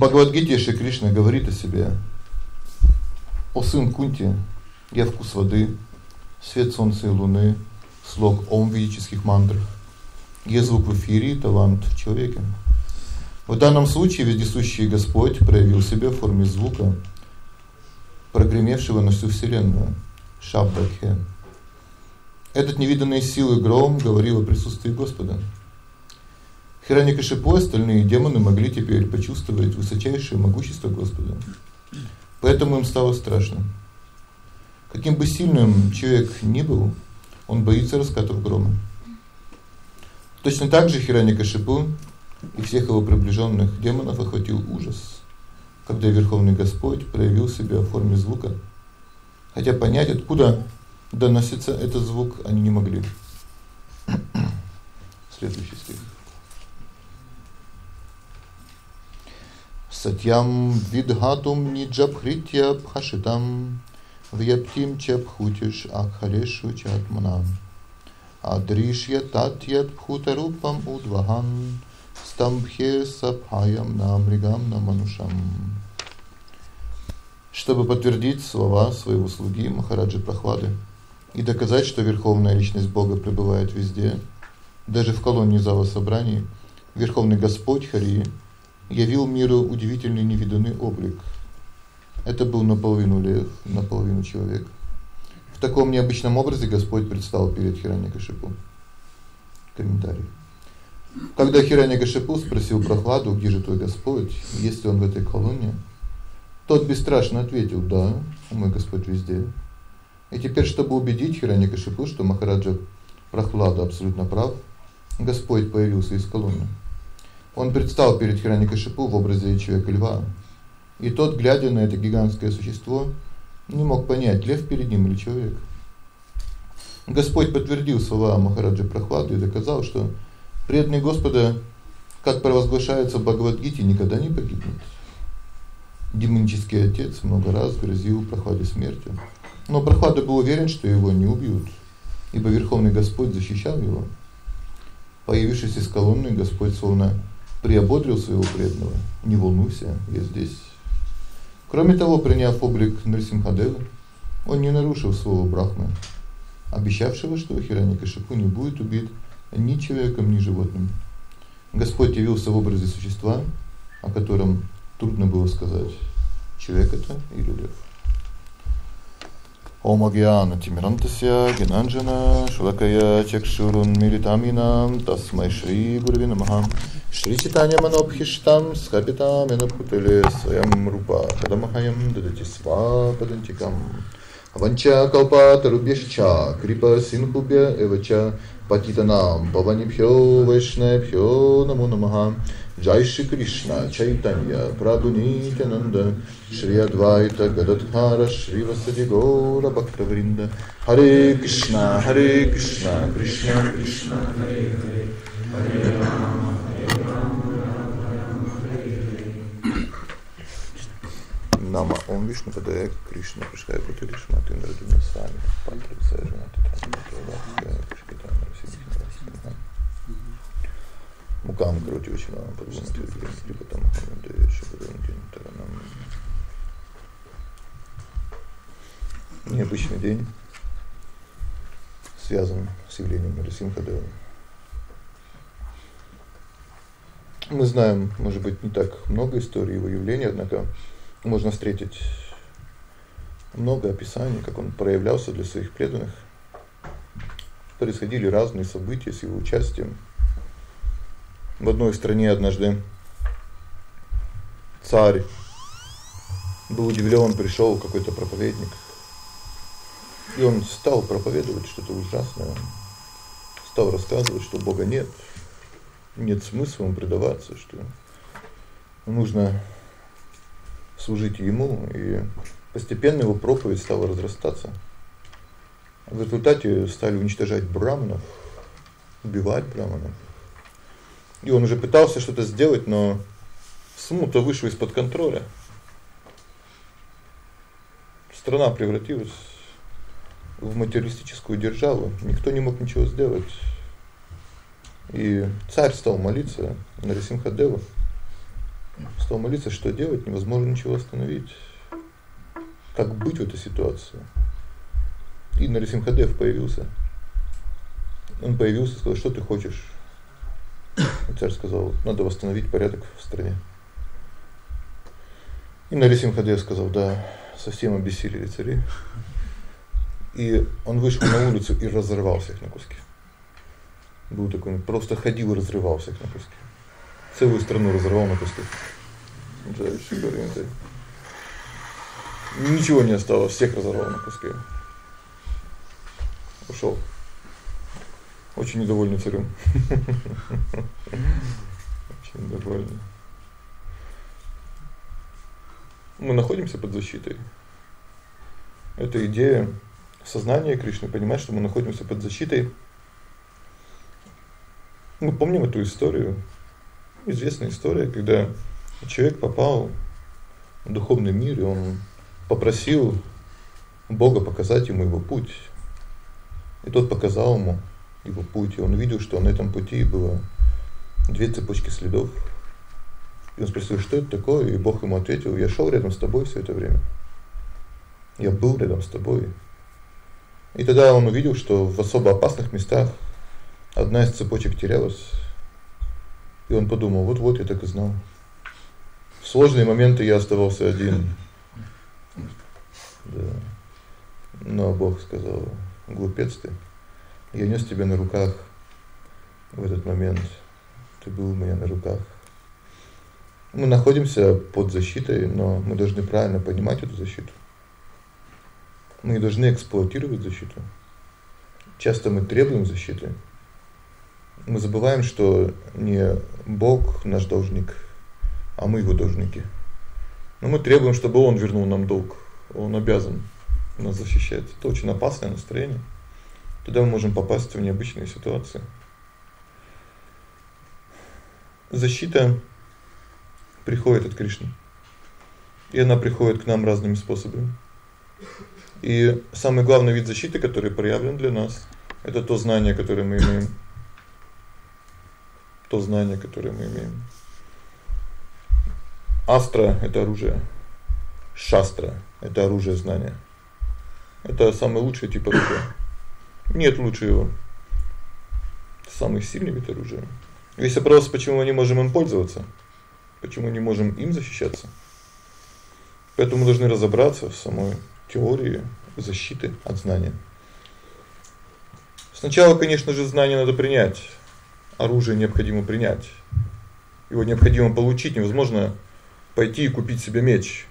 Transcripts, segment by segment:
Бхагавад-гите Шри Кришна говорит о себе: "О сын Кунти, я вкус воды, свет солнца и луны, слог ом ведических мантр. Я звук в эфире, талант в человеке". В данном случае вездесущий Господь проявил себя в форме звука, прогремевшего на всю вселенную. Шабдакхе. Этот невиданной силы гром говорил о присутствии Господа. Хираникашипу и остальные демоны могли теперь почувствовать высочайшее могущество Господа. Поэтому им стало страшно. Каким бы сильным человек ни был, он боится раскатов грома. Точно так же Хираникашипу и всех его приближенных демонов охватил ужас, когда Верховный Господь проявил себя в форме звука. Хотя понять, откуда доносится этот звук, они не могли. Следующий стих. Сатьям видхатум ниджабхритя бхашитам вьяптим чабхутиш акхарешу чатманам адришья татьят бхутарупам удвахан стамбхе сабхаям намригам наманушам. Чтобы подтвердить слова своего слуги Махараджи Прохлады и доказать, что верховная личность Бога пребывает везде, даже в колонии зала собраний, Верховный Господь Хари явил миру удивительный невиданный облик. Это был наполовину лев, наполовину человек. В таком необычном образе Господь предстал перед Хираньякашипу. Комментарий. Когда Хираньякашипу спросил Прохладу, где же твой Господь, есть ли он в этой колонии, тот бесстрашно ответил: "Да, мой Господь везде". И теперь, чтобы убедить Хираньякашипу, что Махараджа Прохлада абсолютно прав, Господь появился из колонны. Он предстал перед Хираньякашипу в образе человека-льва. И тот, глядя на это гигантское существо, не мог понять, лев перед ним или человек. Господь подтвердил слова Махараджа Прохлады и доказал, что преданный Господа, как провозглашается в Бхагавад-гите, никогда не погибнет. Демонический отец много раз грозил Прохладе смертью. Но Прохлада был уверен, что его не убьют, ибо Верховный Господь защищал его. Появившись из колонны, Господь словно приободрил своего преданного. Не волнуйся, я здесь. Кроме того, приняв облик Нрсимхадевы, он не нарушил слова Брахмы, обещавшего, что Хираньякашипу не будет убит ни человеком, ни животным. Господь явился в образе существа, о котором трудно было сказать, человек это или лев. Om Agyana Timirantasya Ginanjana Shulakaya Chakshurunmilitam Tasmai Shri Gurave Namaha Shri Chaitanya Manobhishtam Skapitamena Bhutale Swayam Rupa Kadamahayam Dadati Svapadantikam Avancha Kalpatarubhyascha Kripa Sinhubhya Evacha Patitanam Pavanibhyo Vaishnavbhyo Namo Namaha Jai Shri Krishna Chaitanya Prabhunitananda Shri Advaita Gadadhara Shri Vasadi Gaura Bhaktavrinda Hare Krishna Hare Krishna Krishna Krishna Hare Hare Hare Rama Hare Rama Nama Om Vishnu Padaya Krishna Prishkaya Bhutali Shmati Nradina Sami Patra Visarjana Tatana Prabhakya Krishna Мукам Учина Падумати Трипатам Хамаде Шабадантин Таранам Необычный день связан с явлением Нарасимхадева. Мы знаем, может быть, не так много историй его явления, однако можно встретить много описаний, как он проявлялся для своих преданных. Происходили разные события с его участием. В одной стране однажды царь был удивлен, пришел какой-то проповедник. И он стал проповедовать что-то ужасное. Стал рассказывать, что Бога нет. Нет смысла ему предаваться, что нужно служить ему, и постепенно его проповедь стала разрастаться. В результате стали уничтожать браманов, убивать браманов. И он уже пытался что-то сделать, но смута вышла из-под контроля. Страна превратилась в материалистическую державу. Никто не мог ничего сделать. И царь стал молиться на Нарисимхадеву Стал молиться, что делать, невозможно ничего остановить. Как быть в этой ситуации? И Нарисимхадев появился. Он появился, сказал: "Что ты хочешь?" Царь сказал: "Надо восстановить порядок в стране". И Нарисимхадев сказал: "Да, совсем обессилели цари". И он вышел на улицу и разорвал всех на куски. Был такой, просто ходил и разрывал всех на куски. Целую страну разорвал на куски. Ничего не осталось, всех разорвал на куски. Ушел. Очень недовольный царем. Очень недовольный. Мы находимся под защитой. Это идея сознания Кришны, понимать, что мы находимся под защитой. Мы помним эту историю. Известная история, когда человек попал в духовный мир, и он попросил Бога показать ему его путь. И тот показал ему его путь, и он видел, что на этом пути было две цепочки следов. И он спросил: "Что это такое?" И Бог ему ответил: "Я шел рядом с тобой все это время. Я был рядом с тобой". И тогда он увидел, что в особо опасных местах одна из цепочек терялась. И он подумал: "Вот-вот я так и знал". В сложные моменты я оставался один. Да. Но Бог сказал: "Глупец ты. Я нёс тебя на руках в этот момент. Ты был у меня на руках". Мы находимся под защитой, но мы должны правильно понимать эту защиту. Мы не должны эксплуатировать защиту. Часто мы требуем защиты. Мы забываем, что не Бог наш должник, а мы его должники. Но мы требуем, чтобы он вернул нам долг. Он обязан нас защищать. Это очень опасное настроение. Тогда мы можем попасть в необычные ситуации. Защита приходит от Кришны. И она приходит к нам разными способами. И самый главный вид защиты, который проявлен для нас это то знание, которое мы имеем. То знание, которое мы имеем. Астра это оружие. Шастра это оружие знания. Это самый лучший тип оружия. Нет лучше его. Самый сильный вид оружия. Весь вопрос, почему мы не можем им пользоваться? Почему не можем им защищаться? Поэтому мы должны разобраться в самой теории защиты от знания. Сначала, конечно же, знание надо принять. Оружие необходимо принять. Его необходимо получить, невозможно пойти и купить себе меч.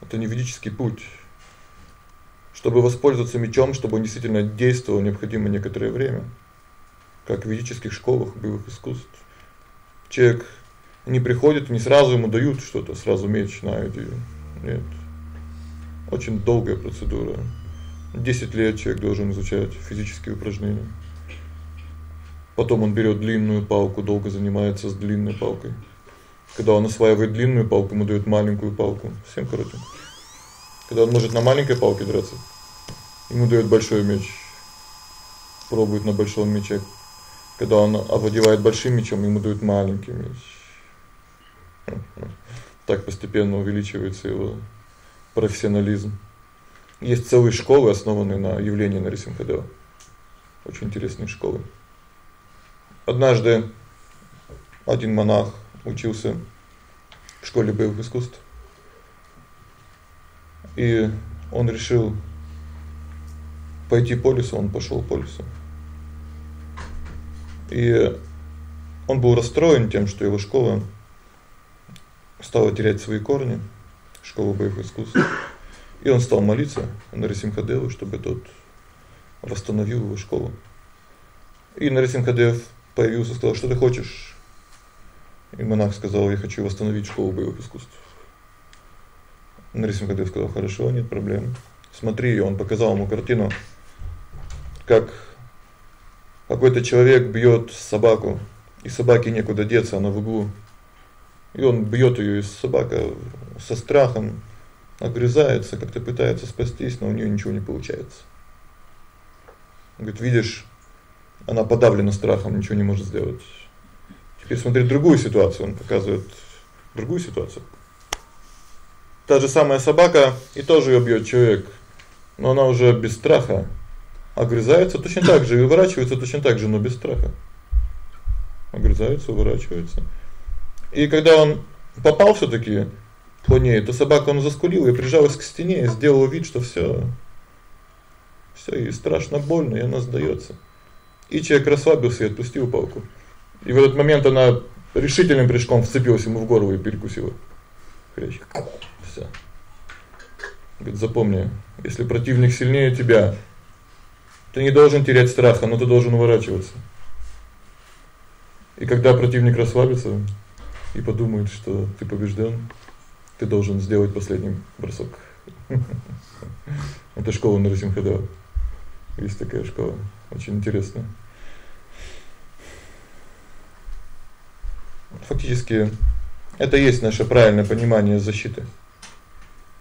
Это не ведический путь. Чтобы воспользоваться мечом, чтобы он действительно действовал, необходимо некоторое время. Как в ведических школах боевых искусств. Человек не приходит, не сразу ему дают что-то, сразу меч на иди. Нет. Очень долгая процедура. 10 лет человек должен изучать физические упражнения. Потом он берёт длинную палку, долго занимается с длинной палкой. Когда он осваивает длинную палку, ему дают маленькую палку, совсем коротенькую. Когда он может на маленькой палке драться, ему дают большой меч. Пробует на большом мече. Когда он овладевает большим мечом, ему дают маленький меч. Так постепенно увеличивается его профессионализм. Есть целые школы, основанные на явлении Нарисимхадева. Очень интересные школы. Однажды один монах учился в школе боевых искусств. И он решил пойти по лесу, он пошёл по лесу. И он был расстроен тем, что его школа стала терять свои корни, школа боевых искусств. И он стал молиться Нарисимхадеву, чтобы тот восстановил его школу. И Нарисимхадев появился, сказал: "Что ты хочешь?" И монах сказал: "Я хочу восстановить школу боевых искусств". Нарисимхадев сказал: "Хорошо, нет проблем. Смотри", и он показал ему картину, как какой-то человек бьёт собаку, и собаке некуда деться, она в углу. И он бьёт её, и собака со страхом огрызается, как-то пытается спастись, но у неё ничего не получается. Он говорит: "Видишь, она подавлена страхом, ничего не может сделать". Теперь смотри другую ситуацию, он показывает другую ситуацию. Та же самая собака, и тоже её бьёт человек, но она уже без страха огрызается точно так же и выворачивается точно так же, но без страха. Огрызается, выворачивается. И когда он попал всё-таки по ней, то собака он заскулила и прижалась к стене и сделала вид, что всё всё ей страшно больно, и она сдаётся. И человек расслабился и отпустил палку. И в этот момент она решительным прыжком вцепилась ему в горло и перекусила. Хрящ. Всё. Говорит: "Запомни, если противник сильнее тебя, ты не должен терять страха, но ты должен уворачиваться. И когда противник расслабится и подумает, что ты побеждён, ты должен сделать последний бросок. Это школа Нарасимхадева. Есть такая школа, очень интересная. Фактически это есть наше правильное понимание защиты.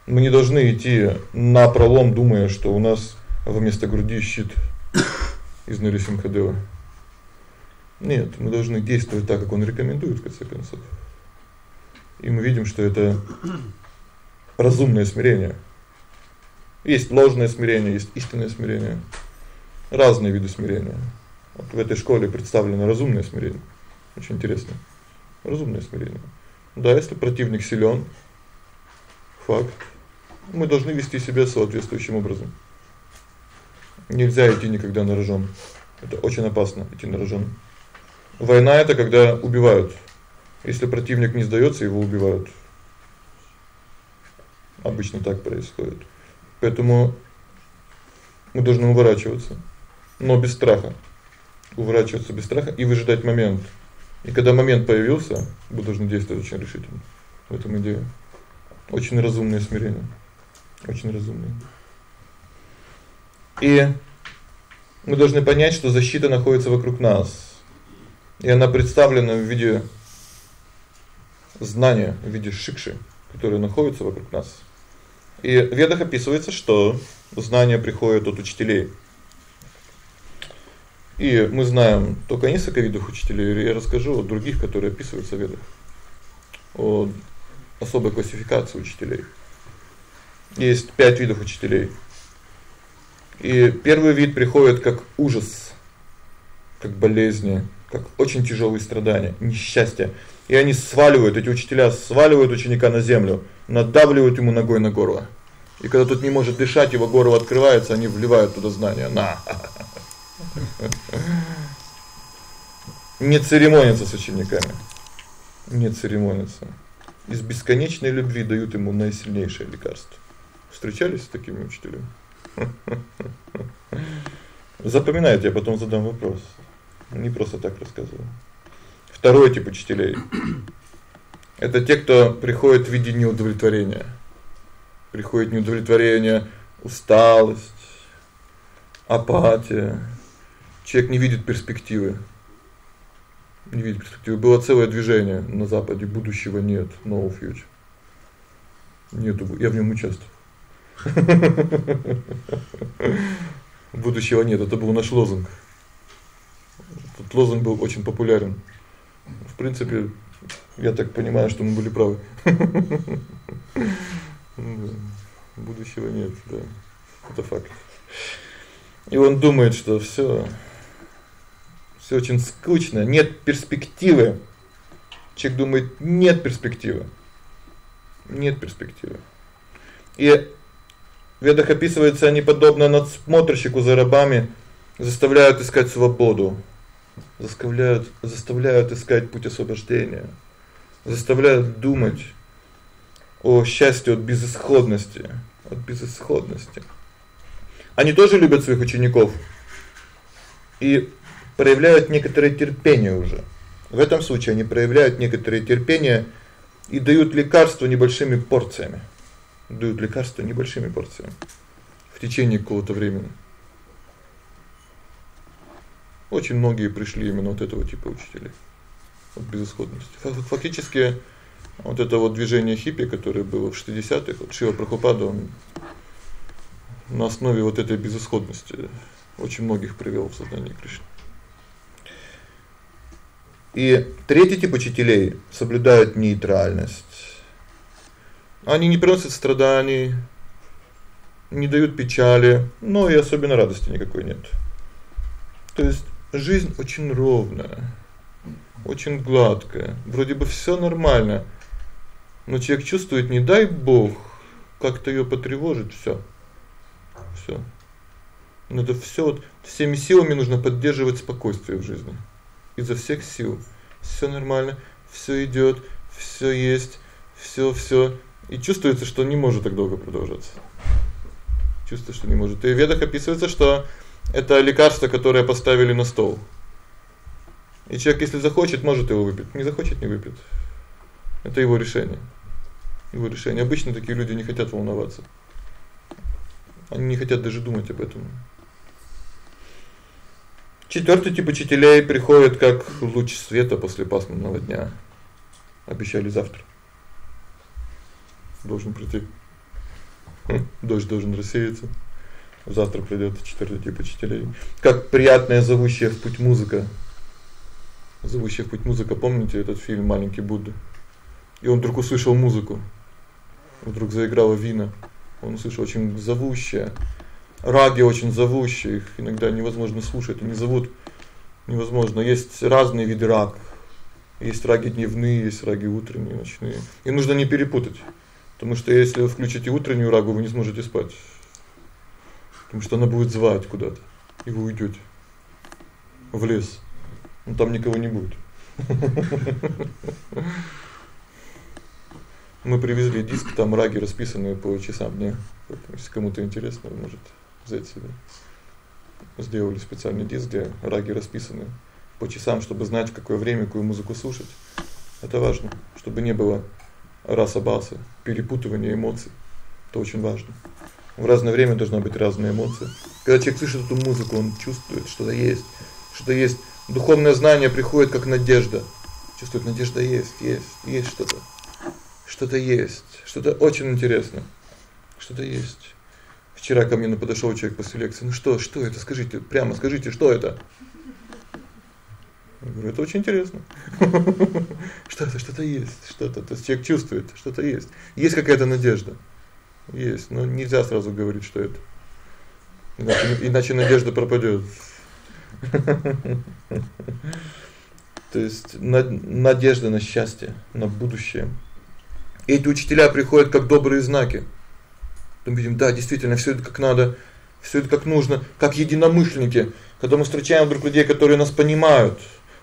Мы не должны идти на пролом, думая, что у нас вместо груди щит из Нарисимхадева. Нет, мы должны действовать так, как он рекомендует в конце концов. И мы видим, что это разумное смирение. Есть ложное смирение, есть истинное смирение. Разные виды смирения. Вот в этой школе представлено разумное смирение. Очень интересно. Разумное смирение. Да, если противник силён, факт. Мы должны вести себя соответствующим образом. Нельзя идти никогда на рожон. Это очень опасно идти на рожон. Война это когда убивают. Если противник не сдаётся, его убивают. Обычно так происходит. Поэтому мы должны уворачиваться, но без страха. Уворачиваться без страха и выжидать момент. И когда момент появился, мы должны действовать очень решительно. В этом идея. Очень разумное смирение. Очень разумное. И мы должны понять, что защита находится вокруг нас. И она представлена в виде знания, в виде шикши, которое находится вокруг нас. И в ведах описывается, что знания приходят от учителей. И мы знаем только несколько видов учителей, я расскажу о других, которые описываются в ведах. О особой классификации учителей. Есть пять видов учителей. И первый вид приходит как ужас, как болезни, как очень тяжёлые страдания, несчастье. И они сваливают, эти учителя сваливают ученика на землю, надавливают ему ногой на горло. И когда тот не может дышать, его горло открывается, они вливают туда знания. На. Не церемонятся с учениками. Не церемонятся. Из бесконечной любви дают ему наисильнейшее лекарство. Встречались с такими учителями? Запоминайте, я потом задам вопрос. Не просто так рассказываю. Второй тип учителей это те, кто приходит в виде неудовлетворения. Приходит неудовлетворение, усталость, апатия. Человек не видит перспективы. Не видит перспективы. Было целое движение на западе, будущего нет, no future. Нету, я в нём участвовал. Будущего нет, это был наш лозунг. Этот лозунг был очень популярен. В принципе, я так понимаю, что мы были правы. Будущего нет, да. Это факт. И он думает, что всё всё очень скучно, нет перспективы. Человек думает: нет перспективы. Нет перспективы. И в ведах описывается, они подобно надсмотрщику за рабами заставляют искать свободу заставляют заставляют искать путь освобождения, заставляют думать о счастье от безысходности, от безысходности. Они тоже любят своих учеников и проявляют некоторое терпение уже. В этом случае они проявляют некоторое терпение и дают лекарства небольшими порциями. Дают лекарства небольшими порциями в течение какого-то времени. Очень многие пришли именно от этого типа учителей. От безысходности. Фактически вот это вот движение хиппи, которое было в 60-х, вот Шива Прабхупада, он на основе вот этой безысходности очень многих привел в сознание Кришны. И третий тип учителей соблюдают нейтральность. Они не приносят страданий, не дают печали, но и особенно радости никакой нет. То есть жизнь очень ровная, очень гладкая. Вроде бы всё нормально. Но человек чувствует, не дай бог, как-то её потревожит всё. Всё. Надо всё вот всеми силами нужно поддерживать спокойствие в жизни. Изо всех сил. Всё нормально, всё идёт, всё есть, всё всё и чувствуется, что не может так долго продолжаться. Чувствуется, что не может. И в ведах описывается, что это лекарство, которое поставили на стол. И человек, если захочет, может его выпить, не захочет не выпьет. Это его решение. Его решение. Обычно такие люди не хотят волноваться. Они не хотят даже думать об этом. Четвёртый тип учителей приходит как луч света после пасмурного дня. Обещали завтра. Должен прийти. Хм, дождь должен рассеяться. Завтра придёт четвёртый тип учителей. Как приятная зовущая в путь музыка. Зовущая в путь музыка, помните этот фильм Маленький Будда? И он вдруг услышал музыку. Вдруг заиграла вина. Он услышал очень зовущая. Раги очень зовущие, их иногда невозможно слушать, они зовут невозможно. Есть разные виды раг. Есть раги дневные, есть раги утренние, ночные. И нужно не перепутать. Потому что если вы включите утреннюю рагу, вы не сможете спать. Потому что она будет звать куда-то, и вы уйдёте в лес. Ну там никого не будет. Мы привезли диск, там раги расписанные по часам дня. Если кому-то интересно, может взять себе. Сделали специальный диск, где раги расписаны по часам, чтобы знать, в какое время какую музыку слушать. Это важно, чтобы не было раса-баса, перепутывания эмоций. Это очень важно. В разное время должна быть разные эмоции. Когда человек слышит эту музыку, он чувствует, что-то есть, что-то есть. Духовное знание приходит как надежда. Чувствует, надежда есть, есть, есть что-то. Что-то есть, что-то очень интересное. Что-то есть. Вчера ко мне подошёл человек после лекции. Ну что, что это? Скажите, прямо скажите, что это? Я говорю: "Это очень интересно". Что это? Что-то есть, что-то. То есть человек чувствует, что-то есть. Есть какая-то надежда. Есть, но нельзя сразу говорить, что это. Иначе иначе надежда пропадёт. То есть надежда на счастье, на будущее. Эти учителя приходят как добрые знаки. Мы видим, да, действительно, всё это как надо, всё это как нужно, как единомышленники. Когда мы встречаем вдруг людей, которые нас понимают,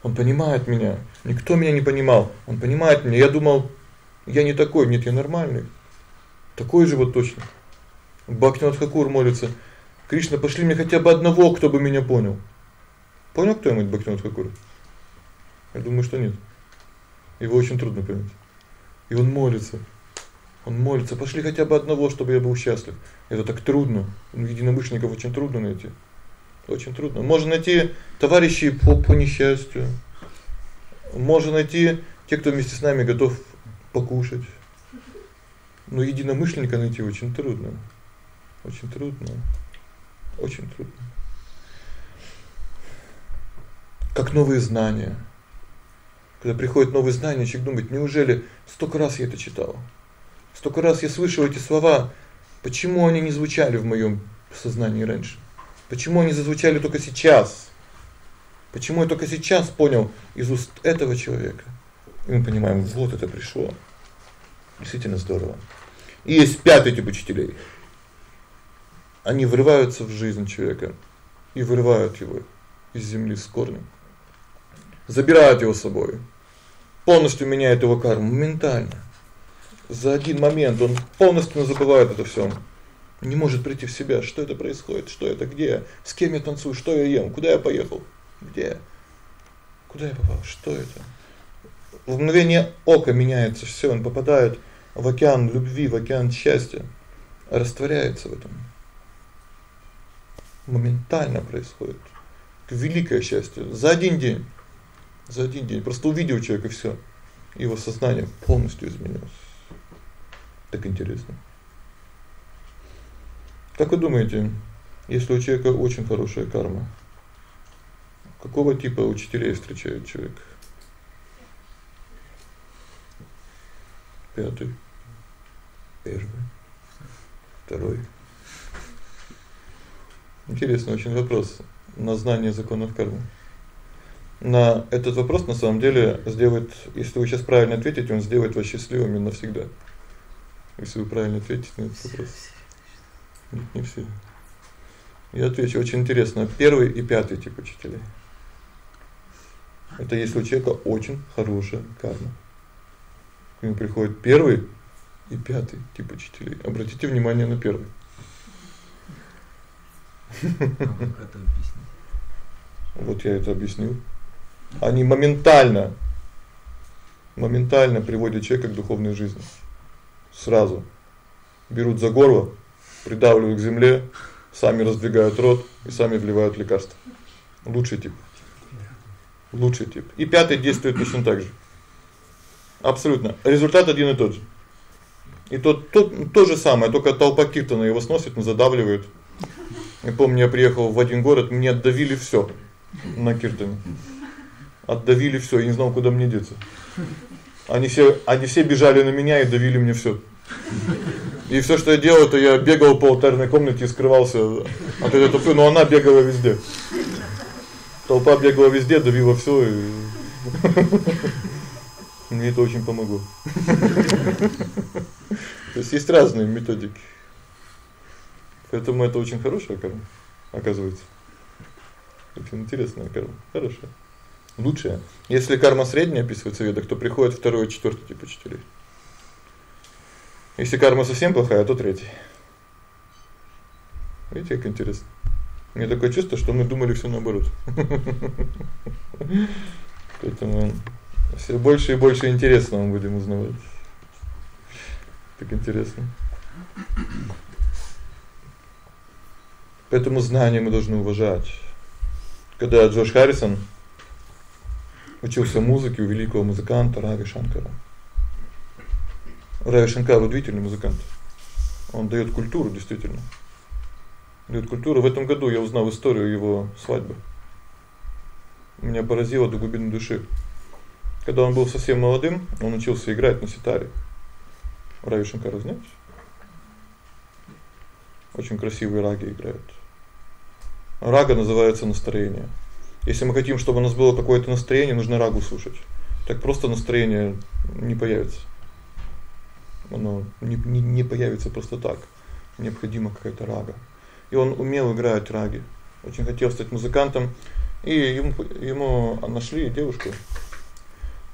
он понимает меня. Никто меня не понимал. Он понимает меня. Я думал, я не такой, нет, я нормальный. Такой же вот точно. Бхактивинод Хакур молится: "Кришна, пошли мне хотя бы одного, кто бы меня понял". Понял кто-нибудь Бхактивинод Хакур? Я думаю, что нет. Его очень трудно понять. И он молится. Он молится: "Пошли хотя бы одного, чтобы я был счастлив". Это так трудно. Единомышленников очень трудно найти. Очень трудно. Можно найти товарищей по по несчастью. Можно найти тех, кто вместе с нами готов покушать. Но единомышленника найти очень трудно. Очень трудно. Очень трудно. Как новые знания. Когда приходят новые знания, человек думает: "Неужели столько раз я это читал? Столько раз я слышал эти слова, почему они не звучали в моём сознании раньше?" Почему они зазвучали только сейчас? Почему я только сейчас понял из уст этого человека? И мы понимаем, вот это пришло. Действительно здорово. И есть пятый тип учителей. Они врываются в жизнь человека и вырывают его из земли с корнем. Забирают его с собой. Полностью меняют его карму моментально. За один момент он полностью забывает это всё не может прийти в себя, что это происходит, что это, где, с кем я танцую, что я ем, куда я поехал, где, куда я попал, что это. В мгновение ока меняется всё, он попадает в океан любви, в океан счастья, растворяется в этом. Моментально происходит. Великое счастье за один день. За один день просто увидел человека и всё. Его сознание полностью изменилось. Так интересно. Как вы думаете, если у человека очень хорошая карма, какого типа учителей встречает человек? Пятый. Первый. Второй. Интересный очень вопрос на знание законов кармы. На этот вопрос на самом деле сделает, если вы сейчас правильно ответите, он сделает вас счастливым навсегда. Если вы правильно ответите на этот вопрос. Не все. Я отвечу очень интересно. Первый и пятый тип учителей. Это если у человека очень хорошая карма. К нему приходит первый и пятый тип учителей. Обратите внимание на первый. Вот я это объяснил. Они моментально моментально приводят человека к духовной жизни. Сразу берут за горло, придавливают к земле, сами раздвигают рот и сами вливают лекарство. Лучший тип. Лучший тип. И пятый действует точно так же. Абсолютно. Результат один и тот же. И тот то, то же самое, только толпа киртана его сносит, но задавливает. Я помню, я приехал в один город, мне отдавили всё на киртане. Отдавили всё, я не знал, куда мне деться. Они все они все бежали на меня и давили мне всё. И всё, что я делал, это я бегал по алтарной комнате и скрывался от этой толпы, но она бегала везде. Толпа бегала везде, давила всё и мне это очень помогло. То есть есть разные методики. Поэтому это очень хорошая карма, оказывается. Очень интересная карма, хорошая. Лучшая. Если карма средняя описывается в ведах, то приходит второй и четвёртый тип учителей. Если карма совсем плохая, то третий. Видите, как интересно. Мне такое чувство, что мы думали всё наоборот. Поэтому всё больше и больше интересного мы будем узнавать. Так интересно. Поэтому знания мы должны уважать. Когда Джош Харрисон учился музыке у великого музыканта Рави Шанкара. Рави Шанкар удивительный музыкант. Он даёт культуру действительно. Даёт культуру. В этом году я узнал историю его свадьбы. Меня поразило до глубины души. Когда он был совсем молодым, он учился играть на ситаре. Рави Шанкар? Очень красивые раги играют. Рага называется настроение. Если мы хотим, чтобы у нас было какое-то настроение, нужно рагу слушать. Так просто настроение не появится. Оно не не не появится просто так. Необходима какая-то рага. И он умел играть раги. Очень хотел стать музыкантом, и ему ему нашли девушку.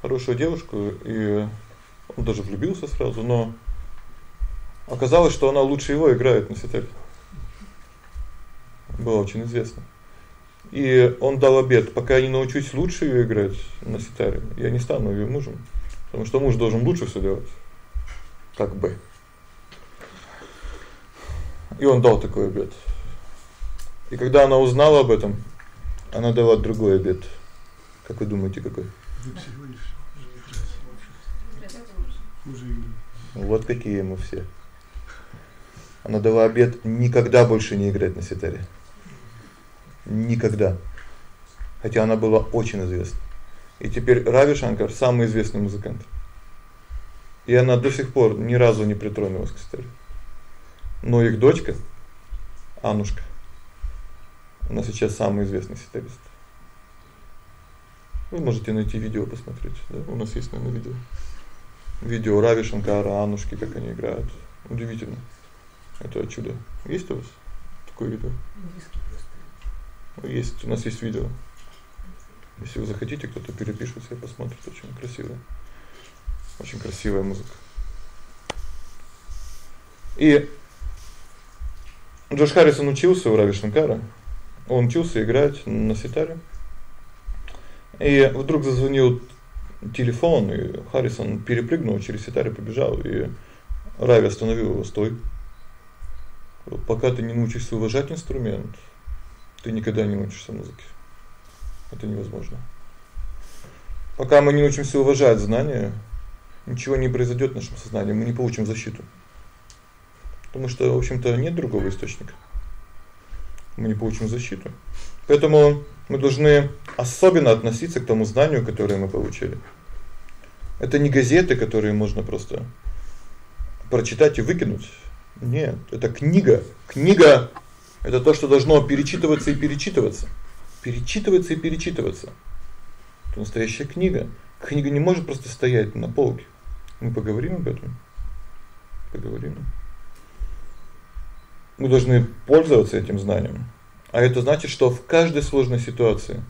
Хорошую девушку, и он даже влюбился сразу, но оказалось, что она лучше его играет на ситаре было очень известно. И он дал обет: пока я не научусь лучше её играть на ситаре, я не стану её мужем, потому что муж должен лучше всё делать. Как бы. И он дал такой обет. И когда она узнала об этом, она дала другой обет. Как вы думаете, какой? Вот какие мы все. Она дала обет никогда больше не играть на ситаре. Никогда. Хотя она была очень известна. И теперь Рави Шанкар самый известный музыкант. И она до сих пор ни разу не притронулась к ситаре. Но их дочка Анушка она сейчас самый известный ситарист. Вы можете найти видео посмотреть, да? У нас есть, наверное, видео. Видео Рави Шанкара, Анушки, как они играют. Удивительно. Это чудо. Есть у вас такое видео? Есть, у нас есть видео. Если вы захотите, кто-то перепишет себе, посмотрит, очень красиво. Очень красивая музыка. И Джош Харрисон учился у Рави Шанкара. Он учился играть на ситаре. И вдруг зазвонил телефон, и Харрисон перепрыгнул через ситар и побежал, и Рави остановил его: "Стой. Пока ты не научишься уважать инструмент, ты никогда не научишься музыке. Это невозможно. Пока мы не учимся уважать знания, ничего не произойдёт в нашем сознании, мы не получим защиту. Потому что, в общем-то, нет другого источника. Мы не получим защиту. Поэтому мы должны особенно относиться к тому знанию, которое мы получили. Это не газеты, которые можно просто прочитать и выкинуть. Нет, это книга. Книга это то, что должно перечитываться и перечитываться. Перечитываться и перечитываться. Это настоящая книга. Книга не может просто стоять на полке. Мы поговорим об этом. Поговорим. Мы должны пользоваться этим знанием. А это значит, что в каждой сложной ситуации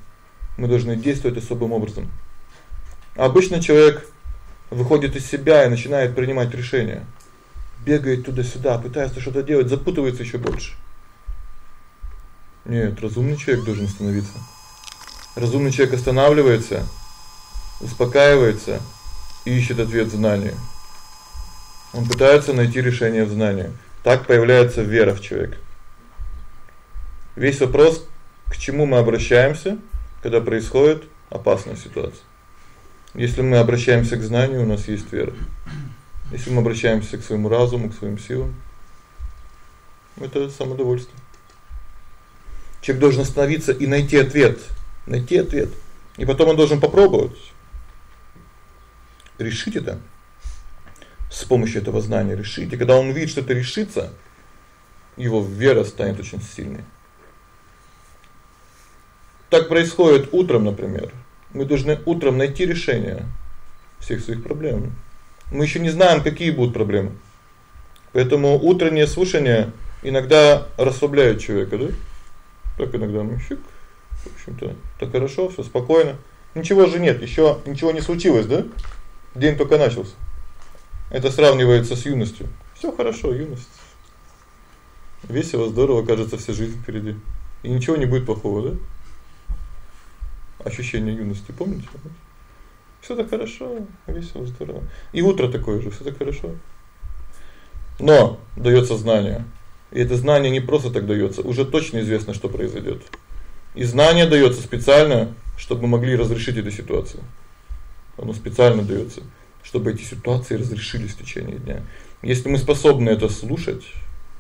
мы должны действовать особым образом. А обычно человек выходит из себя и начинает принимать решения. Бегает туда-сюда, пытается что-то делать, запутывается ещё больше. Нет, разумный человек должен остановиться. Разумный человек останавливается, успокаивается ищет ответ в знании. Он пытается найти решение в знании. Так появляется вера в человека. Весь вопрос, к чему мы обращаемся, когда происходит опасная ситуация. Если мы обращаемся к знанию, у нас есть вера. Если мы обращаемся к своему разуму, к своим силам, это самодовольство. Человек должен остановиться и найти ответ, найти ответ. И потом он должен попробовать решить это с помощью этого знания решить. И когда он видит, что это решится, его вера станет очень сильной. Так происходит утром, например. Мы должны утром найти решение всех своих проблем. Мы ещё не знаем, какие будут проблемы. Поэтому утреннее слушание иногда расслабляет человека, да? Так иногда мы щик, в общем-то, так хорошо, всё спокойно. Ничего же нет, ещё ничего не случилось, да? День только начался. Это сравнивается с юностью. Всё хорошо, юность. Весело, здорово, кажется, вся жизнь впереди. И ничего не будет плохого, да? Ощущение юности, помните? Всё так хорошо, весело, здорово. И утро такое же, всё так хорошо. Но даётся знание. И это знание не просто так даётся, уже точно известно, что произойдёт. И знание даётся специально, чтобы мы могли разрешить эту ситуацию. Оно специально даётся, чтобы эти ситуации разрешились в течение дня. Если мы способны это слушать,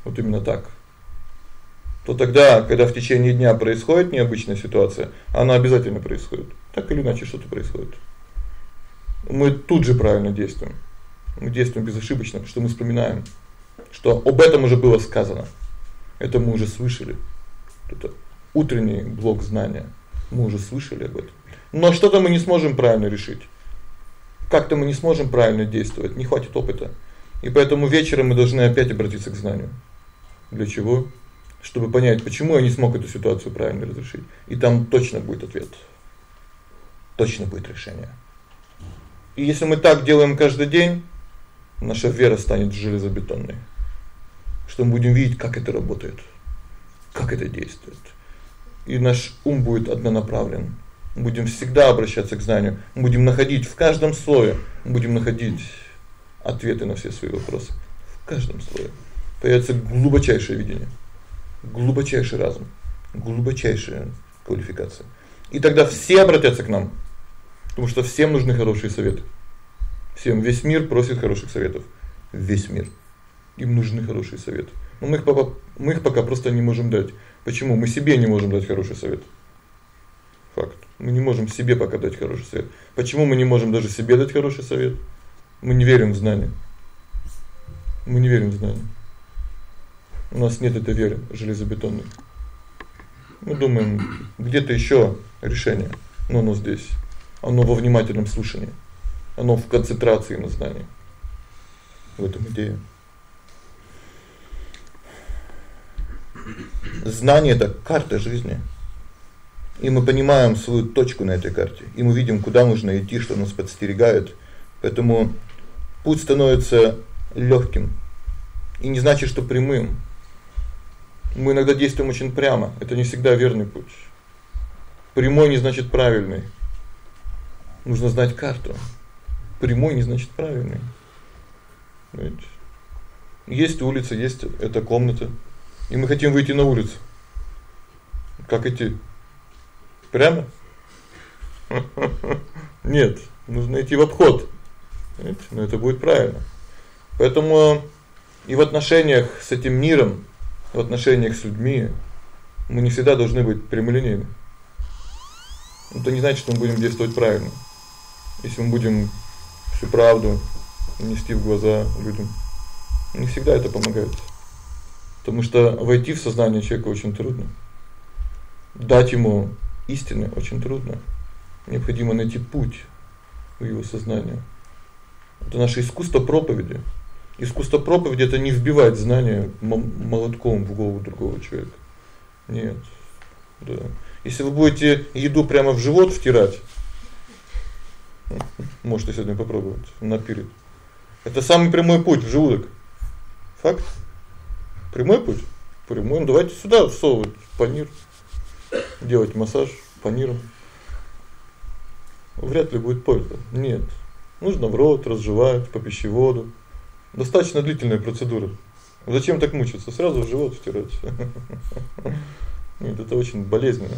вот именно так, то тогда, когда в течение дня происходит необычная ситуация, она обязательно происходит. Так или иначе что-то происходит. Мы тут же правильно действуем. Мы действуем безошибочно, потому что мы вспоминаем, что об этом уже было сказано. Это мы уже слышали. Это утренний блок знания. Мы уже слышали об этом. Но что-то мы не сможем правильно решить. Как-то мы не сможем правильно действовать, не хватит опыта. И поэтому вечером мы должны опять обратиться к знанию. Для чего? Чтобы понять, почему я не смог эту ситуацию правильно разрешить. И там точно будет ответ. Точно будет решение. И если мы так делаем каждый день, наша вера станет железобетонной. Что мы будем видеть, как это работает. Как это действует. И наш ум будет однонаправлен. Будем всегда обращаться к знанию. Будем находить в каждом слое, будем находить ответы на все свои вопросы. В каждом слое появится глубочайшее видение, глубочайший разум, глубочайшая квалификация. И тогда все обратятся к нам. Потому что всем нужны хорошие советы. Всем весь мир просит хороших советов. Весь мир. Им нужны хорошие советы. Но мы их пока мы их пока просто не можем дать. Почему? Мы себе не можем дать хороший совет. Факт. Мы не можем себе пока дать хороший совет. Почему мы не можем даже себе дать хороший совет? Мы не верим в знания. Мы не верим в знания. У нас нет этой веры железобетонной. Мы думаем, где-то ещё решение, но оно здесь. Оно во внимательном слушании. Оно в концентрации на знании. В этом идея. Знание это карта жизни. И мы понимаем свою точку на этой карте. И мы видим, куда нужно идти, что нас подстерегает. Поэтому путь становится лёгким. И не значит, что прямым. Мы иногда действуем очень прямо. Это не всегда верный путь. Прямой не значит правильный. Нужно знать карту. Прямой не значит правильный. Понимаете? Есть улица, есть эта комната. И мы хотим выйти на улицу. Как идти? Прямо? Нет, нужно идти в обход. Понимаете? Но это будет правильно. Поэтому и в отношениях с этим миром, в отношениях с людьми мы не всегда должны быть прямолинейны. Это не значит, что мы будем действовать правильно. Если мы будем всю правду нести в глаза людям, Не всегда это помогает. Потому что войти в сознание человека очень трудно. Дать ему истины очень трудно. Необходимо найти путь в его сознание. Это наше искусство проповеди. Искусство проповеди это не вбивать знания молотком в голову другого человека. Нет. Да. Если вы будете еду прямо в живот втирать, можете сегодня попробовать наперед. Это самый прямой путь в желудок. Факт. Прямой путь. Прямой. Ну давайте сюда всовывать панир. Делать массаж паниром. Вряд ли будет польза. Нет. Нужно в рот разжевать по пищеводу. Достаточно длительная процедура. Зачем так мучиться? Сразу в живот втирать. Нет, это очень болезненно.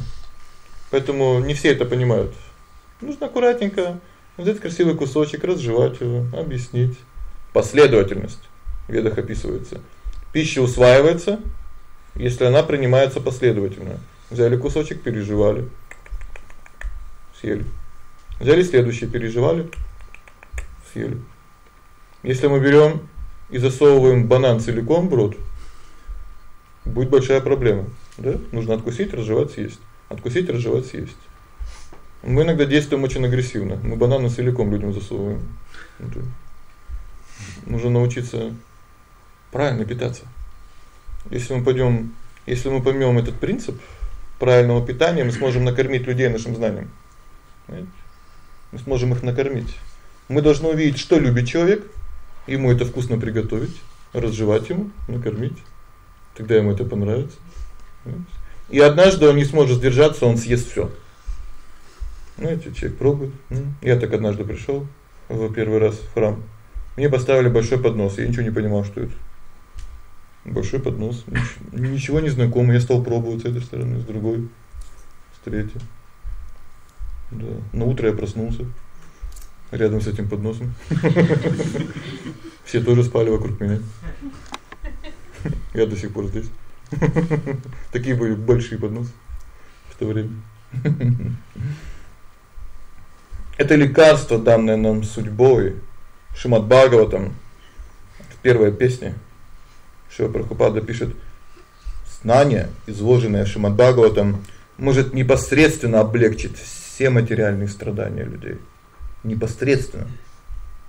Поэтому не все это понимают. Нужно аккуратненько взять красивый кусочек, разжевать его, объяснить последовательность. В ведах описывается. Пища усваивается, если она принимается последовательно. Взяли кусочек, пережевали. Съели. Взяли следующий, пережевали. Съели. Если мы берём и засовываем банан целиком в рот, будет большая проблема, да? Нужно откусить, разжевать, съесть. Откусить, разжевать, съесть. Мы иногда действуем очень агрессивно. Мы бананы целиком людям засовываем. Нужно научиться правильно питаться. Если мы пойдём, если мы поймём этот принцип правильного питания, мы сможем накормить людей нашим знанием. Понимаете? Мы сможем их накормить. Мы должны увидеть, что любит человек, ему это вкусно приготовить, разжевать ему, накормить. Тогда ему это понравится. И однажды он не сможет сдержаться, он съест всё. Знаете, человек пробует. Я так однажды пришёл в первый раз в храм. Мне поставили большой поднос, я ничего не понимал, что это. Большой поднос, ничего не знакомо, я стал пробовать с этой стороны, с другой, с третьей. Да. На утро я проснулся рядом с этим подносом. Все тоже спали вокруг меня. Я до сих пор здесь. Такие были большие подносы в то время. Это лекарство, данное нам судьбой. Шримад Бхагаватам в первой песне Шива Прабхупада пишет: "Знание, изложенное Шримад Бхагаватам, может непосредственно облегчить все материальные страдания людей" непосредственно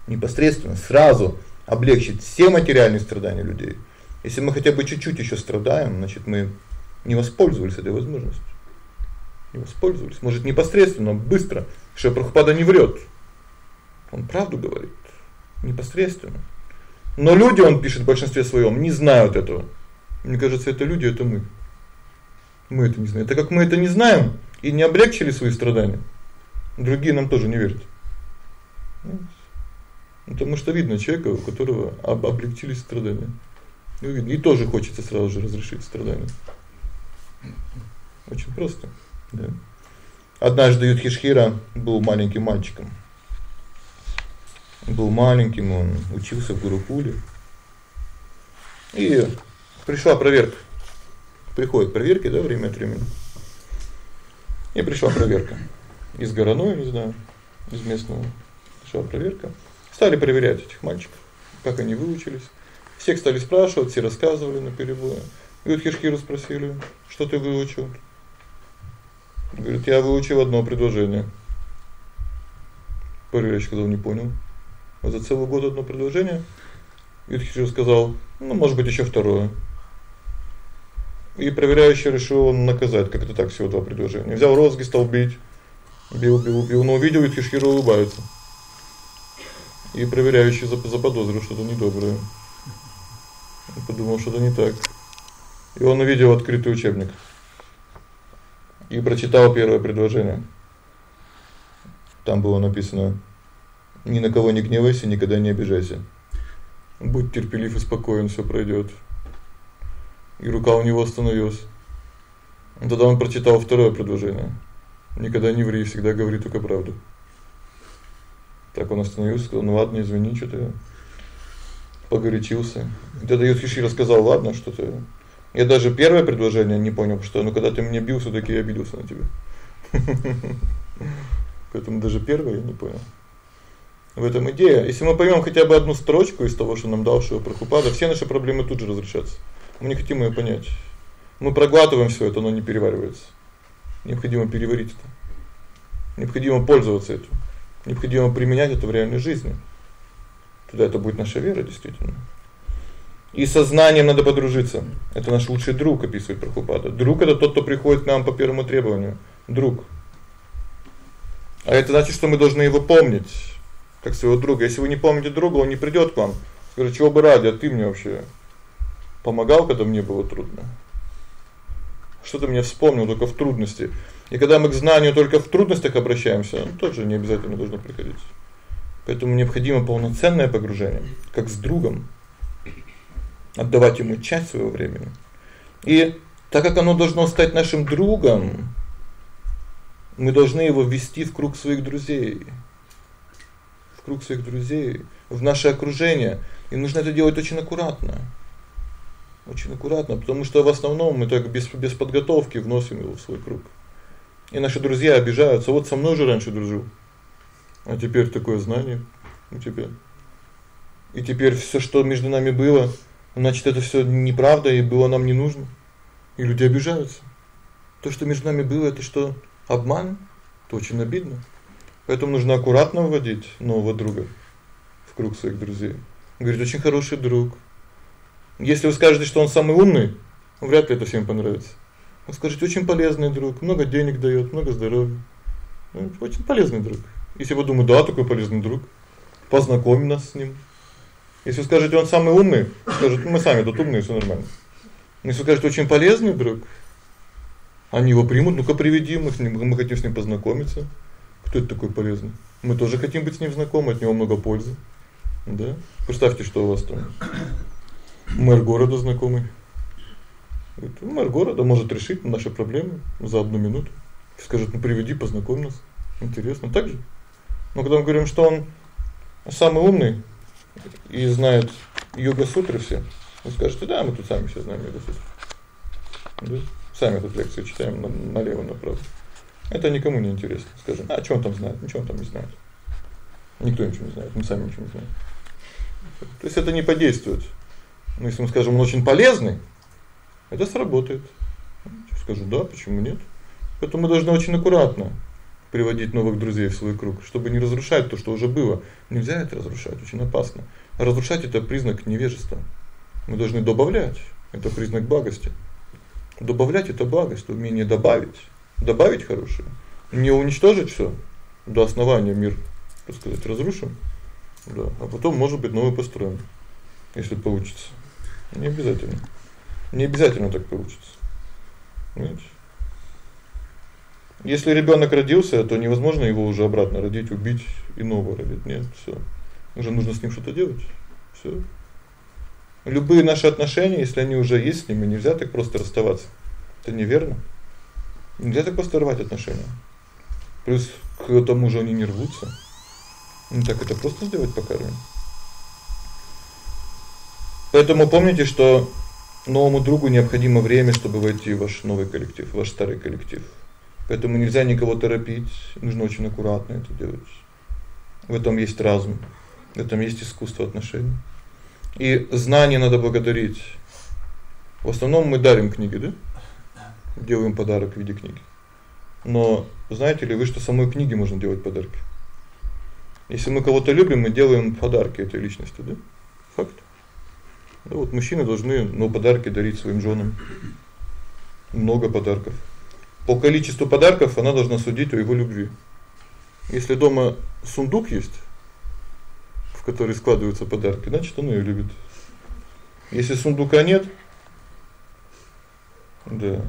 непосредственно сразу облегчить все материальные страдания людей. Если мы хотя бы чуть-чуть ещё страдаем, значит, мы не воспользовались этой возможностью. Не воспользовались. Может, непосредственно, быстро, что Прабхупада не врёт. Он правду говорит. Непосредственно. Но люди, он пишет в большинстве своём, не знают этого. Мне кажется, это люди это мы. Мы это не знаем. Так как мы это не знаем и не облегчили свои страдания, другие нам тоже не верят. Потому что видно человека, у которого об облегчились страдания. Ну видно, и тоже хочется сразу же разрешить страдания. Очень просто, да. Однажды Юдхишхира был маленьким мальчиком. Был маленьким, он учился в Гурукуле. И пришла проверка. Приходят проверки, да, время от времени. И пришла проверка из Гороной, не знаю, из местного шла проверка. Стали проверять этих мальчиков, как они выучились. Всех стали спрашивать, все рассказывали на перебой. И вот Хишхиру спросили: "Что ты выучил?" Говорит: "Я выучил одно предложение". Проверяющий сказал: "Не понял". А за целый год одно предложение? Юдхишир сказал: "Ну, может быть, ещё второе". И проверяющий решил наказать, как это так всего два предложения. Взял розги, стал бить. Бил, бил, бил, но увидел, Юдхишир улыбается. И проверяющий заподозрил что-то недоброе. Он подумал, что-то не так. И он увидел открытый учебник. И прочитал первое предложение. Там было написано: "Ни на кого не гневайся, никогда не обижайся. Будь терпелив и спокоен, всё пройдёт". И рука у него остановилась. Тогда он прочитал второе предложение. Никогда не ври, всегда говори только правду. Так он остановился, сказал: "Ну ладно, извини, что-то я погорячился". Тогда Юдхиши рассказал: "Ладно, что-то я даже первое предложение не понял, что ну когда ты меня бил, всё-таки я обиделся на тебя". Поэтому даже первое я не понял. В этом идея. Если мы поймём хотя бы одну строчку из того, что нам дал Шива Прабхупада, все наши проблемы тут же разрешатся. Мы не хотим её понять. Мы проглатываем всё это, но не переваривается. Необходимо переварить это. Необходимо пользоваться этим. Необходимо применять это в реальной жизни. Тогда это будет наша вера действительно. И со знанием надо подружиться. Это наш лучший друг, описывает Прабхупада. Друг это тот, кто приходит к нам по первому требованию. Друг. А это значит, что мы должны его помнить как своего друга. Если вы не помните друга, он не придёт к вам. Скажет: "Чего бы ради, а ты мне вообще помогал, когда мне было трудно?" Что ты мне вспомнил только в трудности. И когда мы к знанию только в трудностях обращаемся, ну тоже не обязательно должно приходить. Поэтому необходимо полноценное погружение, как с другом. Отдавать ему часть своего времени. И так как оно должно стать нашим другом, мы должны его ввести в круг своих друзей круг своих друзей, в наше окружение. И нужно это делать очень аккуратно. Очень аккуратно, потому что в основном мы так без без подготовки вносим его в свой круг. И наши друзья обижаются: "Вот со мной же раньше дружил. А теперь такое знание у тебя. И теперь всё, что между нами было, значит, это всё неправда и было нам не нужно". И люди обижаются. То, что между нами было это что? Обман? Это очень обидно. Поэтому нужно аккуратно вводить нового друга в круг своих друзей. Говорит: "Очень хороший друг". Если вы скажете, что он самый умный, вряд ли это всем понравится. Вы скажете: "Очень полезный друг, много денег даёт, много здоровья". Ну, очень полезный друг. Если вы думаете: "Да, такой полезный друг", познакомь нас с ним. Если вы скажете: "Он самый умный", скажут: "Мы сами тут умные, всё нормально". Если вы скажете: "Очень полезный друг", они его примут, ну-ка приведи, мы с ним, мы хотим с ним познакомиться. Кто это такой полезный? Мы тоже хотим быть с ним знакомы, от него много пользы. Да? Представьте, что у вас там мэр города знакомый. Это мэр города может решить наши проблемы за одну минуту. Скажет: "Ну приведи, познакомь нас". Интересно, так же? Но когда мы говорим, что он самый умный и знает йога-сутры все, вы скажете: "Да, мы тут сами все знаем йога-сутры". Да? Сами тут лекции читаем налево направо. Это никому не интересно. Скажем: "А что он там знает? Ничего он там не знает". Никто ничего не знает, мы сами ничего не знаем. То есть это не подействует. Но если мы скажем, он очень полезный, это сработает. Скажу: "Да, почему нет?" Поэтому мы должны очень аккуратно приводить новых друзей в свой круг, чтобы не разрушать то, что уже было. Нельзя это разрушать, очень опасно. Разрушать это признак невежества. Мы должны добавлять. Это признак благости. Добавлять это благость, умение добавить добавить хорошее, не уничтожить всё до основания мир, так сказать, разрушим. Да, а потом, может быть, новый построим, если получится. Не обязательно. Не обязательно так получится. Понимаете? Если ребёнок родился, то невозможно его уже обратно родить, убить и нового родить. Нет, всё. Уже нужно с ним что-то делать. Всё. Любые наши отношения, если они уже есть с ними, нельзя так просто расставаться. Это неверно. Нельзя так просто рвать отношения. Плюс к тому же они не рвутся. Ну так это просто сделать по карме. Поэтому помните, что новому другу необходимо время, чтобы войти в ваш новый коллектив, в ваш старый коллектив. Поэтому нельзя никого торопить, нужно очень аккуратно это делать. В этом есть разум, в этом есть искусство отношений. И знание надо благодарить. В основном мы дарим книги, да? Делаем подарок в виде книги. Но знаете ли вы, что самой книге можно делать подарки? Если мы кого-то любим, мы делаем подарки этой личности, да? Факт. Да вот мужчины должны, ну, подарки дарить своим женам. Много подарков. По количеству подарков она должна судить о его любви. Если дома сундук есть, в который складываются подарки, значит, он её любит. Если сундука нет, да.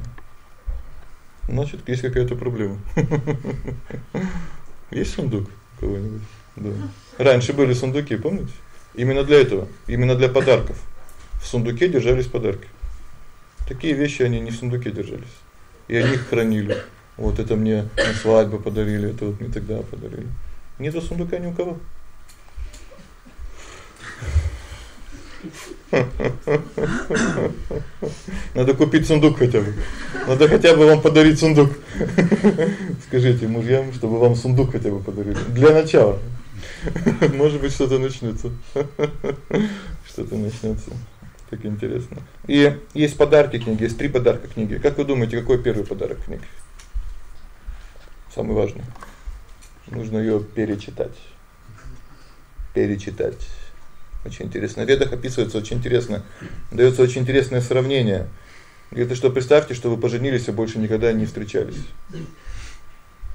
Значит, есть какая-то проблема. Есть сундук кого-нибудь? Да. Раньше были сундуки, помните? Именно для этого, именно для подарков. В сундуке держались подарки. Такие вещи они не в сундуке держались. И они их хранили. Вот это мне на свадьбу подарили, это вот мне тогда подарили. Нету сундука ни у кого. Надо купить сундук хотя бы. Надо хотя бы вам подарить сундук. Скажите мужьям, чтобы вам сундук хотя бы подарили для начала. Может быть, что-то начнется. Что-то начнется. Так интересно. И есть подарки книги, есть три подарка книги. Как вы думаете, какой первый подарок книги? Самый важный. Нужно её перечитать. Перечитать. Очень интересно. В Ведах описывается очень интересно. Даётся очень интересное сравнение. Говорит, что представьте, что вы поженились и больше никогда не встречались.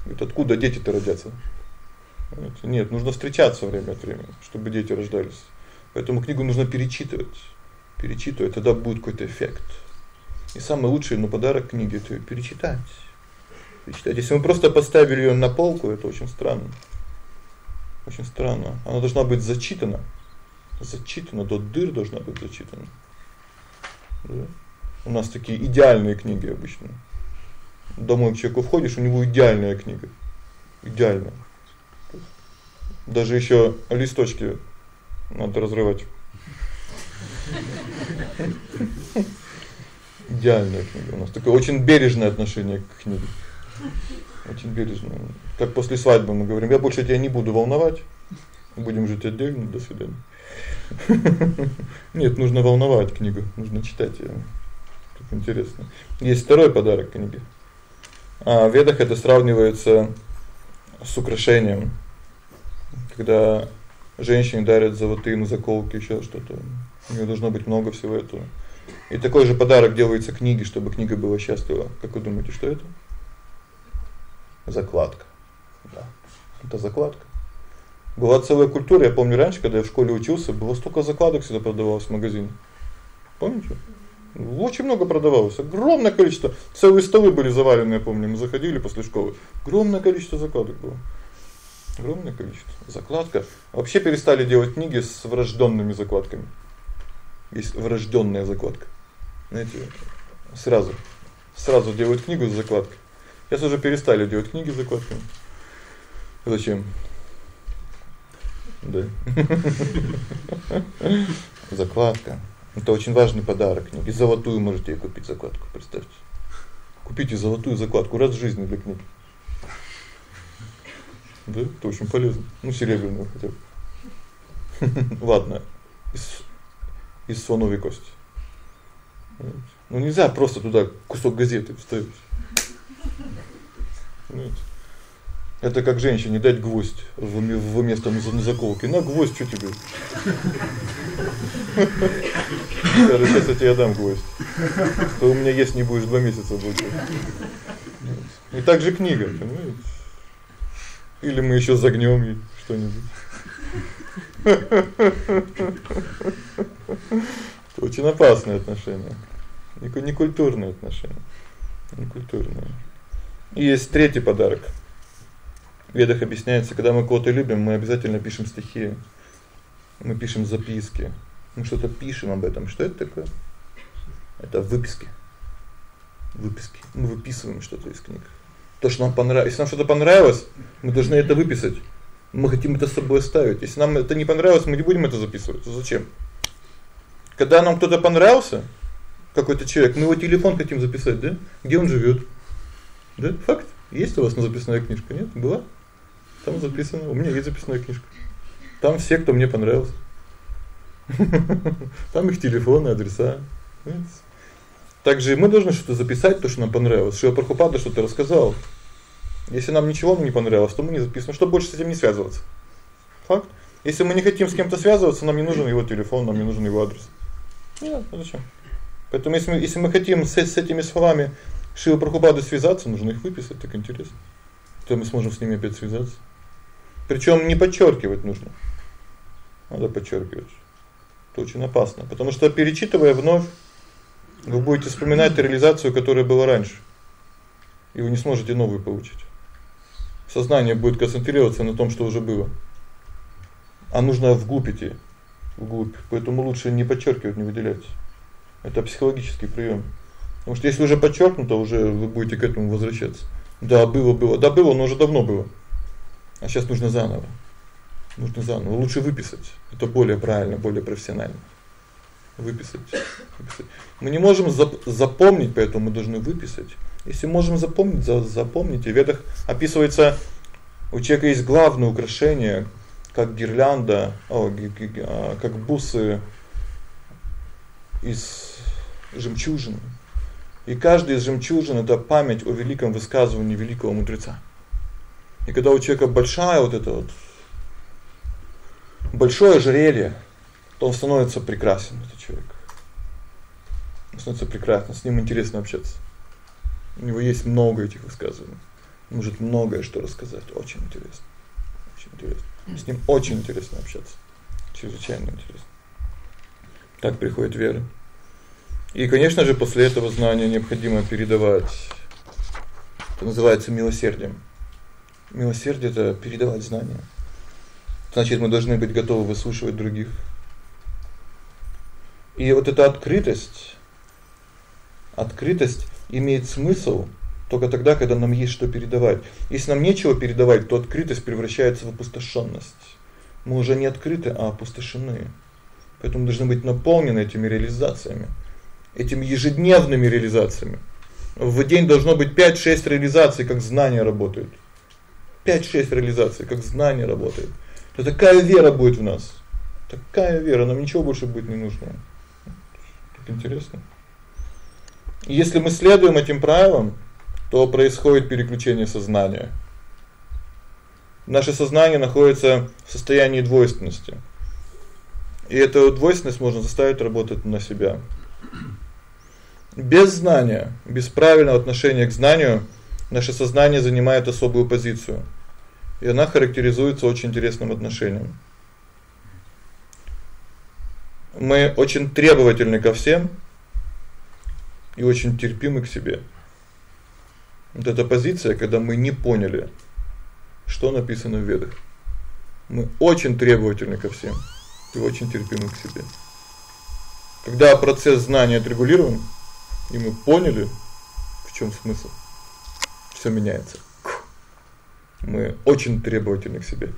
Говорит, откуда дети-то родятся? Нет, нужно встречаться время от времени, чтобы дети рождались. Поэтому книгу нужно перечитывать. Перечитывать, тогда будет какой-то эффект. И самый лучший, ну, подарок книги это перечитать. Перечитать. Если мы просто поставили её на полку, это очень странно. Очень странно. Она должна быть зачитана. Зачитана до дыр должна быть зачитана. Да? У нас такие идеальные книги обычно. Домой к человеку входишь, у него идеальная книга. Идеальная. Даже ещё листочки надо разрывать. Идеальная книга у нас. Такое очень бережное отношение к книге. Очень бережное. Как после свадьбы мы говорим: "Я больше тебя не буду волновать. Будем жить отдельно, до свидания". Нет, нужно волновать книгу, нужно читать её. Так интересно. Есть второй подарок книги. А в Ведах это сравнивается с украшением. Когда женщине дарят золотые заколки, ещё что-то. У неё должно быть много всего этого. И такой же подарок делается книге, чтобы книга была счастлива. Как вы думаете, что это? Закладка. Да. Это закладка. Была целая культура, я помню раньше, когда я в школе учился, было столько закладок всегда продавалось в магазине. Помните? Очень много продавалось, огромное количество. Целые столы были завалены, я помню, мы заходили после школы. Огромное количество закладок было. Огромное количество. Закладка. Вообще перестали делать книги с врождёнными закладками. Есть врождённая закладка. Знаете, сразу сразу делают книгу с закладкой. Сейчас уже перестали делать книги с закладками. Зачем? Да. Закладка. Это очень важный подарок. И золотую можете купить закладку, представьте. Купите золотую закладку раз в жизни для книги. Да, это очень полезно. Ну, серебряную хотя бы. Ладно. Из из слоновой кости. Ну нельзя просто туда кусок газеты вставить. Нет. Это как женщине дать гвоздь в в место на гвоздь что тебе? Скажи, сейчас я тебе дам гвоздь. То у меня есть не будешь два месяца будет. И так же книга, понимаете? Или мы ещё загнём что-нибудь. Очень опасное отношение. Не культурное отношение. Не культурное. И есть третий подарок. Ведах объясняется, когда мы кого-то любим, мы обязательно пишем стихи. Мы пишем записки. Мы что-то пишем об этом. Что это такое? Это выписки. Выписки. Мы выписываем что-то из книг. То, что нам понравилось. Если нам что-то понравилось, мы должны это выписать. Мы хотим это с собой оставить. Если нам это не понравилось, мы не будем это записывать. Зачем? Когда нам кто-то понравился, какой-то человек, мы его телефон хотим записать, да? Где он живёт? Да? Факт. Есть у вас на записная книжка, нет? Была? Там записано. У меня есть записная книжка. Там все, кто мне понравился. Там их телефоны, адреса. Также мы должны что-то записать, то, что нам понравилось. Шила Прабхупада что-то рассказал. Если нам ничего не понравилось, то мы не записываем, чтобы больше с этим не связываться. Факт. Если мы не хотим с кем-то связываться, нам не нужен его телефон, нам не нужен его адрес. Нет, а зачем? Поэтому если мы если мы хотим с, с этими словами Шива Прабхупады связаться, нужно их выписать, так интересно. То мы сможем с ними опять связаться. Причём не подчёркивать нужно. Надо подчёркивать. Это очень опасно, потому что перечитывая вновь вы будете вспоминать реализацию, которая была раньше. И вы не сможете новую получить. Сознание будет концентрироваться на том, что уже было. А нужно вглубь идти. Вглубь. Поэтому лучше не подчеркивать, не выделять. Это психологический прием. Потому что если уже подчеркнуто, уже вы будете к этому возвращаться. Да, было, было. Да, было, но уже давно было. А сейчас нужно заново. Нужно заново. Лучше выписать. Это более правильно, более профессионально. Выписать. выписать. Мы не можем запомнить, поэтому мы должны выписать. Если можем запомнить, запомните. В ведах описывается у человека есть главное украшение, как гирлянда, о, а, как бусы из жемчужин. И каждый из жемчужин это память о великом высказывании великого мудреца. И когда у человека большая вот эта вот большое ожерелье, то он становится прекрасен, этот человек. Он становится прекрасным, с ним интересно общаться. У него есть много этих высказываний. Может многое что рассказать, очень интересно. Очень интересно. С ним очень интересно общаться. Чрезвычайно интересно. Так приходит вера. И, конечно же, после этого знания необходимо передавать. Это называется милосердием. Милосердие это передавать знания. Значит, мы должны быть готовы выслушивать других. И вот эта открытость открытость имеет смысл только тогда, когда нам есть что передавать. Если нам нечего передавать, то открытость превращается в опустошённость. Мы уже не открыты, а опустошены. Поэтому должны быть наполнены этими реализациями, этими ежедневными реализациями. В день должно быть 5-6 реализаций, как знания работают. 5-6 реализаций, как знания работают. То такая вера будет в нас. Такая вера, нам ничего больше будет не нужно. Так интересно. Если мы следуем этим правилам, то происходит переключение сознания. Наше сознание находится в состоянии двойственности. И эту двойственность можно заставить работать на себя. Без знания, без правильного отношения к знанию наше сознание занимает особую позицию. И она характеризуется очень интересным отношением. Мы очень требовательны ко всем, и очень терпимы к себе. Вот эта позиция, когда мы не поняли, что написано в Ведах. Мы очень требовательны ко всем и очень терпимы к себе. Когда процесс знания отрегулирован, и мы поняли, в чём смысл, всё меняется. Мы очень требовательны к себе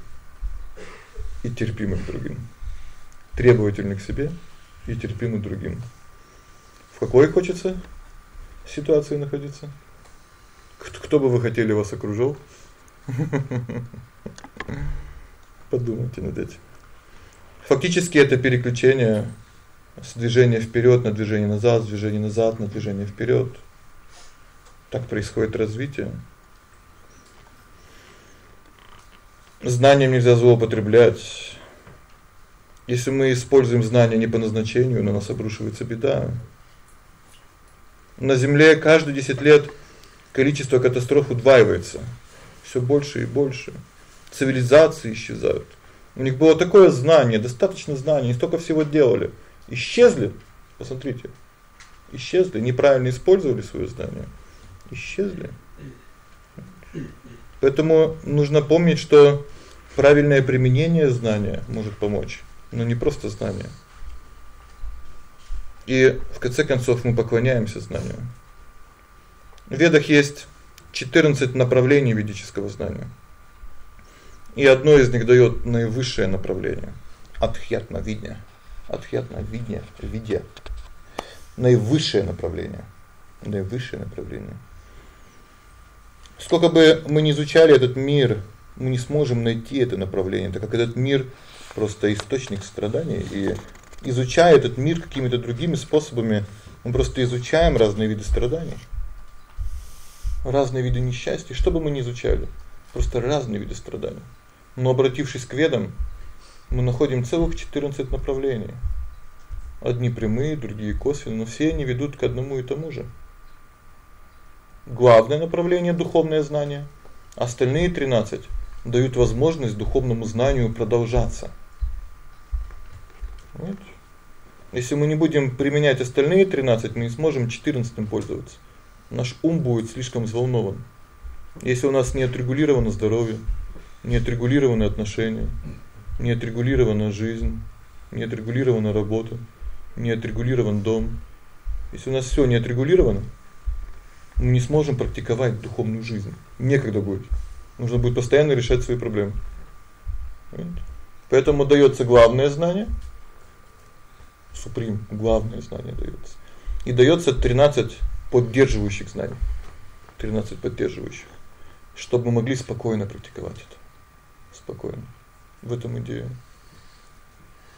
и терпимы к другим. Требовательны к себе и терпимы к другим. В какой хочется ситуации находиться? Кто, кто бы вы хотели вас окружил? Подумайте над этим. Фактически это переключение с движения вперёд на движение назад, с движения назад на движение вперёд. Так происходит развитие. Знанием нельзя злоупотреблять. Если мы используем знания не по назначению, на нас обрушивается беда. На земле каждые 10 лет количество катастроф удваивается. Всё больше и больше. Цивилизации исчезают. У них было такое знание, достаточно знаний, они столько всего делали. Исчезли. Посмотрите. Исчезли, неправильно использовали своё знание. Исчезли. Поэтому нужно помнить, что правильное применение знания может помочь, но не просто знание. И в конце концов мы поклоняемся знанию. В Ведах есть 14 направлений ведического знания. И одно из них даёт наивысшее направление адхьятма видня. Адхьятма видня, видя. Наивысшее направление. Наивысшее направление. Сколько бы мы ни изучали этот мир, мы не сможем найти это направление, так как этот мир просто источник страданий и изучая этот мир какими-то другими способами, мы просто изучаем разные виды страданий. Разные виды несчастья, что бы мы ни изучали, просто разные виды страданий. Но обратившись к ведам, мы находим целых 14 направлений. Одни прямые, другие косвенные, но все они ведут к одному и тому же. Главное направление духовное знание, остальные 13 дают возможность духовному знанию продолжаться. Вот. Если мы не будем применять остальные 13, мы не сможем 14 пользоваться. Наш ум будет слишком взволнован. Если у нас не отрегулировано здоровье, не отрегулированы отношения, не отрегулирована жизнь, не отрегулирована работа, не отрегулирован дом. Если у нас всё не отрегулировано, мы не сможем практиковать духовную жизнь. Некогда будет. Нужно будет постоянно решать свои проблемы. Поэтому даётся главное знание суприм, главное знание даётся. И даётся 13 поддерживающих знаний. 13 поддерживающих, чтобы мы могли спокойно практиковать это. Спокойно. в этом идея.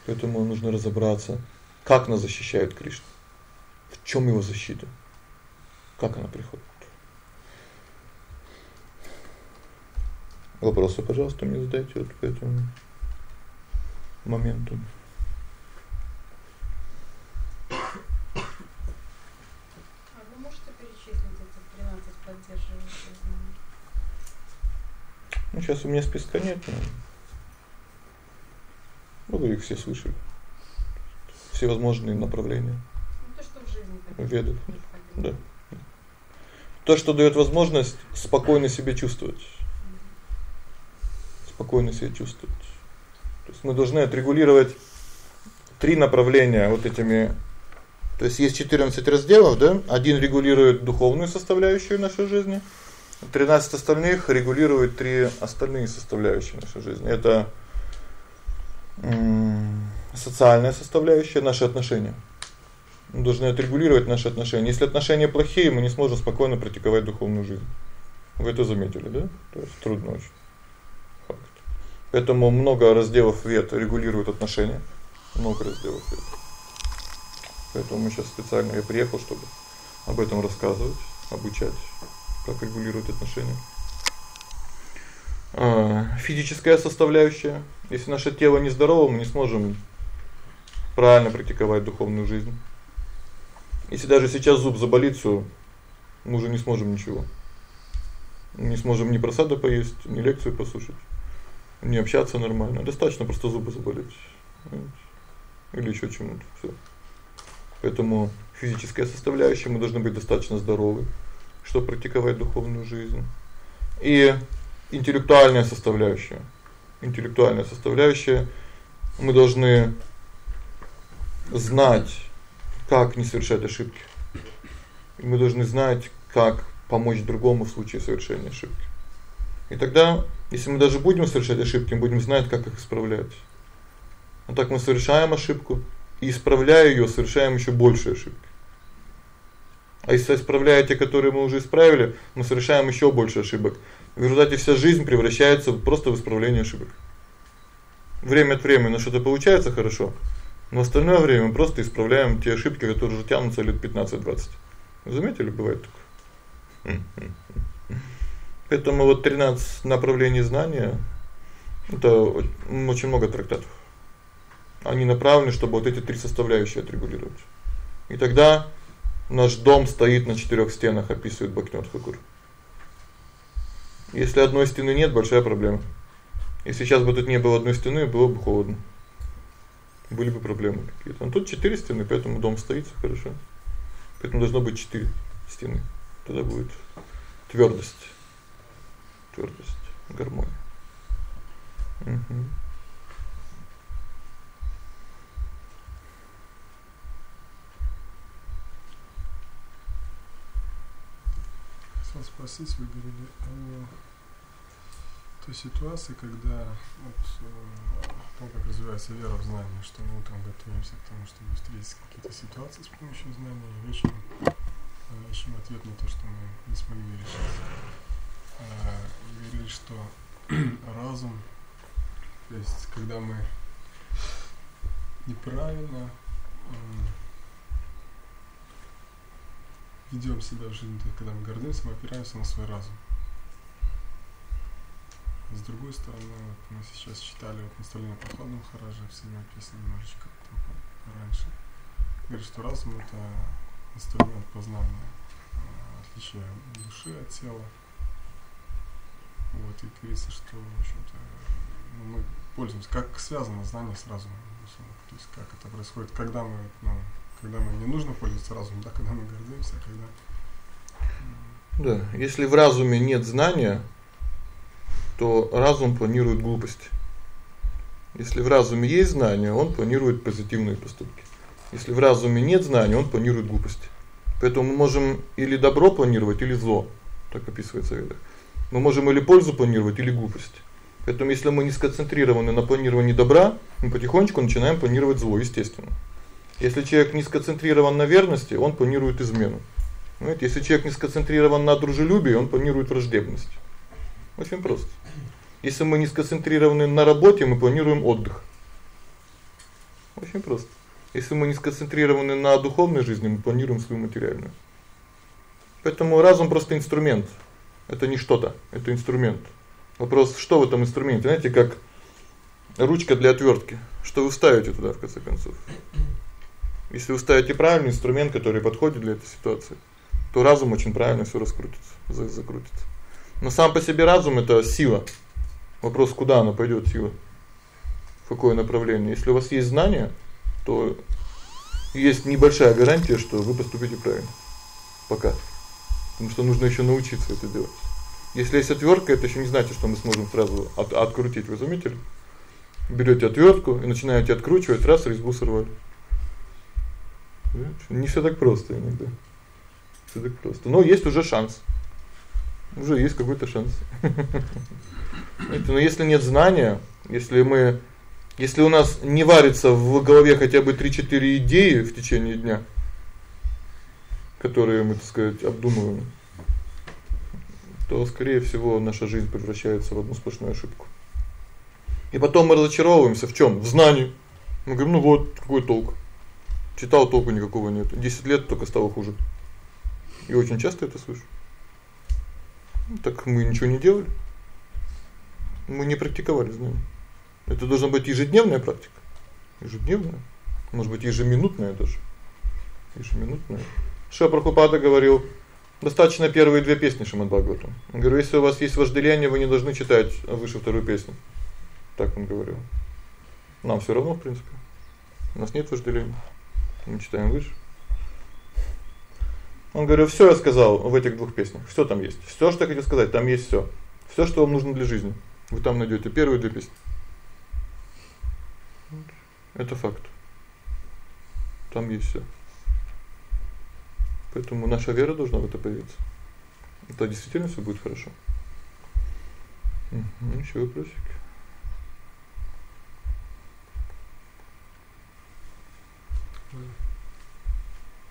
Поэтому нужно разобраться, как нас защищает Кришна. В чём его защита? Как она приходит? Вопросы, пожалуйста, мне задайте вот по этому моменту. А вы можете перечислить эти 13 поддерживающих знаний? Ну сейчас у меня списка нет, но ну вы их все слышали. Все возможные направления. Ну то, что в жизни Ведов. Да. То, что даёт возможность спокойно себя чувствовать. Спокойно себя чувствовать. То есть мы должны отрегулировать три направления вот этими то есть есть 14 разделов, да? Один регулирует духовную составляющую нашей жизни, 13 остальных регулируют три остальные составляющие нашей жизни. Это социальная составляющая, наши отношения. Должны отрегулировать наши отношения. Если отношения плохие, мы не сможем спокойно практиковать духовную жизнь. Вы это заметили, да? То есть трудно очень. Факт. Поэтому много разделов вет регулируют отношения. Много разделов вет. Поэтому мы сейчас специально я приехал, чтобы об этом рассказывать, обучать, как регулируют отношения. А, физическая составляющая. Если наше тело нездорово, мы не сможем правильно практиковать духовную жизнь. Если даже сейчас зуб заболит, всё, мы уже не сможем ничего. Не сможем ни просада поесть, ни лекцию послушать, не общаться нормально. Достаточно просто зубы заболеть. Или ещё чему-то. Всё. Поэтому физическая составляющая, мы должны быть достаточно здоровы, чтобы практиковать духовную жизнь. И интеллектуальная составляющая. Интеллектуальная составляющая мы должны знать, как не совершать ошибки. И мы должны знать, как помочь другому в случае совершения ошибки. И тогда, если мы даже будем совершать ошибки, мы будем знать, как их исправлять. А так мы совершаем ошибку и исправляя её, совершаем ещё больше ошибки. А если исправляя те, которые мы уже исправили, мы совершаем ещё больше ошибок. В результате вся жизнь превращается просто в исправление ошибок. Время от времени на что-то получается хорошо, но остальное время мы просто исправляем те ошибки, которые уже тянутся лет 15-20. Заметили, бывает такое. Поэтому вот 13 направлений знания это очень много трактатов. Они направлены, чтобы вот эти три составляющие отрегулировать. И тогда наш дом стоит на четырёх стенах, описывает Бхактивinoda Тхакур. Если одной стены нет, большая проблема. Если сейчас бы тут не было одной стены, было бы холодно были бы проблемы какие-то. Но тут четыре стены, поэтому дом стоит хорошо. Поэтому должно быть четыре стены. Тогда будет твёрдость. Твёрдость, гармония. Угу. Хотел спросить, вы говорили о той ситуации, когда вот э, том, как развивается вера в знание, что мы утром готовимся к тому, чтобы встретить какие-то ситуации с помощью знания, и вечером э, ищем ответ на то, что мы не смогли решить. Э, и говорили, что разум, то есть когда мы неправильно ведем себя в жизни, когда мы гордимся, мы опираемся на свой разум. С другой стороны, вот мы сейчас читали вот наставление Прохлада Махараджа, все написано немножечко раньше. Говорит, что разум это инструмент познания а, отличия души от тела. Вот, и говорится, что, в общем-то, ну, мы пользуемся, как связано знание с разумом. То есть как это происходит, когда мы, ну, когда мы не нужно пользоваться разумом, да, когда мы гордимся, а когда Да, если в разуме нет знания, то разум планирует глупость. Если в разуме есть знание, он планирует позитивные поступки. Если в разуме нет знания, он планирует глупость. Поэтому мы можем или добро планировать, или зло. Так описывается в ведах. Мы можем или пользу планировать, или глупость. Поэтому если мы не сконцентрированы на планировании добра, мы потихонечку начинаем планировать зло, естественно. Если человек не сконцентрирован на верности, он планирует измену. Знаете, если человек не сконцентрирован на дружелюбии, он планирует враждебность. Очень просто. Если мы не сконцентрированы на работе, мы планируем отдых. Очень просто. Если мы не сконцентрированы на духовной жизни, мы планируем свою материальную. Поэтому разум просто инструмент. Это не что-то, это инструмент. Вопрос, что в этом инструменте? Знаете, как ручка для отвёртки. Что вы ставите туда в конце концов? Если вы ставите правильный инструмент, который подходит для этой ситуации, то разум очень правильно всё раскрутится, закрутится. Но сам по себе разум это сила. Вопрос, куда она пойдёт сила? В какое направление? Если у вас есть знания, то есть небольшая гарантия, что вы поступите правильно. Пока. Потому что нужно ещё научиться это делать. Если есть отвёртка, это ещё не значит, что мы сможем сразу от открутить, вы заметили? Берёте отвёртку и начинаете откручивать, раз резьбу сорвали. Не всё так просто иногда. Всё так просто. Но есть уже шанс. Уже есть какой-то шанс. Но если нет знания, если мы если у нас не варится в голове хотя бы 3-4 идеи в течение дня, которые мы, так сказать, обдумываем, то скорее всего наша жизнь превращается в одну сплошную ошибку. И потом мы разочаровываемся в чём? В знании. Мы говорим: "Ну вот, какой толк?" Читал толку никакого нет. 10 лет только стало хуже. И очень часто это слышу. Ну так мы ничего не делали. Мы не практиковали знания. Это должна быть ежедневная практика. Ежедневная, может быть, ежеминутная даже. Ежеминутная. Шила Прабхупада говорил: "Достаточно первые две песни Шримад Бхагаватам". Он говорит: "Если у вас есть вожделение, вы не должны читать выше вторую песню". Так он говорил. Нам всё равно, в принципе. У нас нет вожделения. Мы читаем выше. Он говорил: "Всё я сказал в этих двух песнях. Всё там есть. Всё, что я хотел сказать, там есть всё. Всё, что вам нужно для жизни. Вы там найдёте первые две песни". Это факт. Там есть всё. Поэтому наша вера должна в это появиться. Это действительно всё будет хорошо. Угу, ещё вопросики?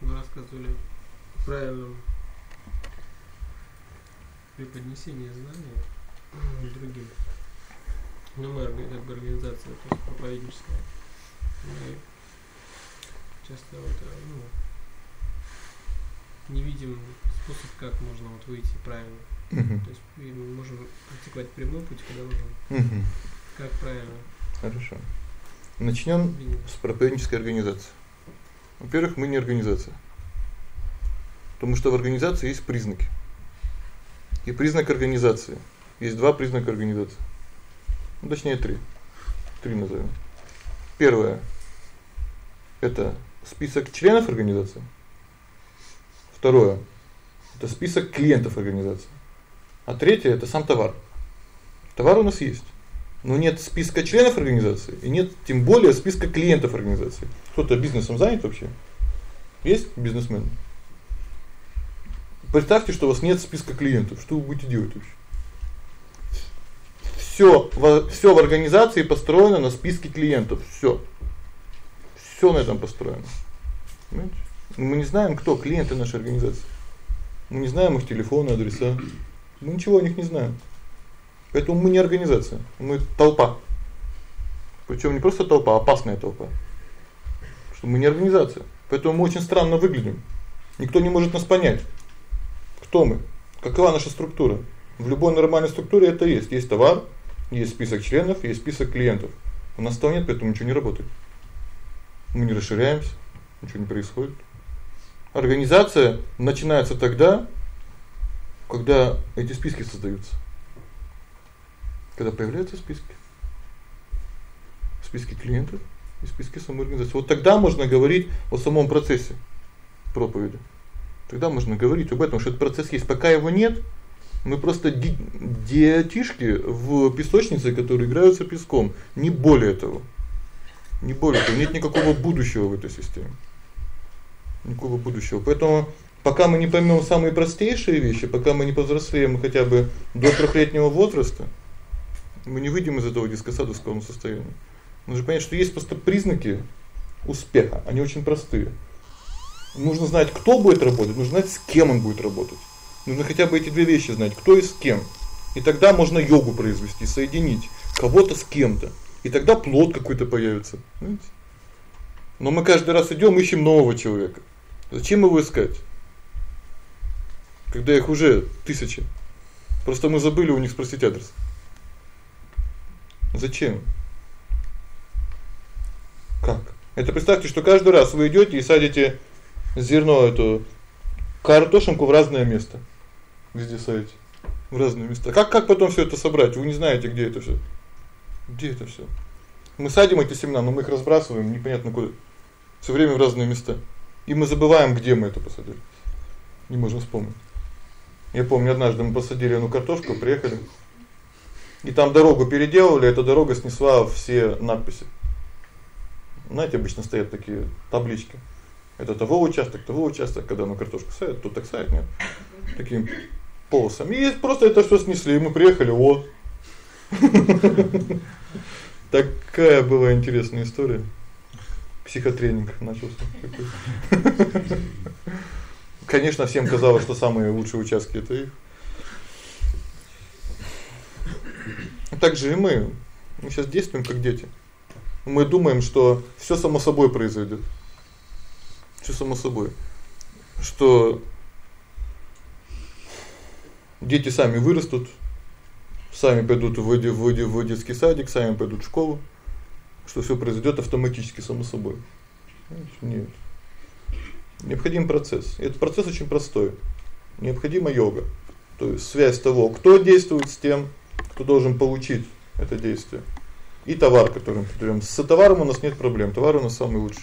Вы рассказывали о правильном преподнесении знания другим. Ну, мы как бы организация то есть проповедническая. Мы часто вот, ну, не видим способ, как можно вот выйти правильно. Угу. То есть мы можем практиковать прямой путь, когда нужно. Угу. Как правильно? Хорошо. Начнём с проповеднической организации. Во-первых, мы не организация. Потому что в организации есть признаки. И признак организации. Есть два признака организации. Ну, точнее, три. Три назовем. Первое это список членов организации. Второе это список клиентов организации. А третье это сам товар. Товар у нас есть, но нет списка членов организации и нет тем более списка клиентов организации. Кто-то бизнесом занят вообще? Есть бизнесмен? Представьте, что у вас нет списка клиентов. Что вы будете делать вообще? Всё, всё в организации построено на списке клиентов. Всё. Всё на этом построено. Понимаете? Мы не знаем, кто клиенты нашей организации. Мы не знаем их телефоны, адреса. Мы ничего о них не знаем. Поэтому мы не организация, мы толпа. Причём не просто толпа, а опасная толпа. Что мы не организация. Поэтому мы очень странно выглядим. Никто не может нас понять. Кто мы? Какова наша структура? В любой нормальной структуре это есть. Есть товар, есть список членов, есть список клиентов. У нас того нет, поэтому ничего не работает. Мы не расширяемся, ничего не происходит. Организация начинается тогда, когда эти списки создаются. Когда появляются списки. Списки клиентов и списки самой организации. Вот тогда можно говорить о самом процессе проповеди. Тогда можно говорить об этом, что этот процесс есть. Пока его нет, мы просто детишки в песочнице, которые играются песком, не более того. Не более того, нет никакого будущего в этой системе. Никакого будущего. Поэтому пока мы не поймём самые простейшие вещи, пока мы не повзрослеем хотя бы до трехлетнего возраста, мы не выйдем из этого дискосадовского состояния. Нужно понять, что есть просто признаки успеха, они очень простые. Нужно знать, кто будет работать, нужно знать, с кем он будет работать. Нужно хотя бы эти две вещи знать, кто и с кем. И тогда можно йогу произвести, соединить кого-то с кем-то. И тогда плод какой-то появится, понимаете? Но мы каждый раз идём, ищем нового человека. Зачем его искать? Когда их уже тысячи. Просто мы забыли у них спросить адрес. Зачем? Как? Это представьте, что каждый раз вы идёте и садите зерно эту картошинку в разное место. Везде садите в разные места. Как как потом всё это собрать? Вы не знаете, где это всё. Где это всё? Мы садим эти семена, но мы их разбрасываем непонятно куда. Всё время в разные места. И мы забываем, где мы это посадили. Не можем вспомнить. Я помню, однажды мы посадили одну картошку, приехали. И там дорогу переделывали, эта дорога снесла все надписи. Знаете, обычно стоят такие таблички. Это того участок, того участок, когда на картошку садят, тут так садят, нет. Таким полосами. И просто это всё снесли, и мы приехали, вот. Такая была интересная история. Психотренинг начался такой. Конечно, всем казалось, что самые лучшие участки это их. Так же и мы. Мы сейчас действуем как дети. Мы думаем, что всё само собой произойдёт. Всё само собой. Что дети сами вырастут, сами пойдут в в в детский садик, сами пойдут в школу, что всё произойдёт автоматически само собой. Нет. Необходим процесс. И этот процесс очень простой. Необходима йога. То есть связь того, кто действует с тем, кто должен получить это действие. И товар, который мы продаём. С товаром у нас нет проблем. Товар у нас самый лучший.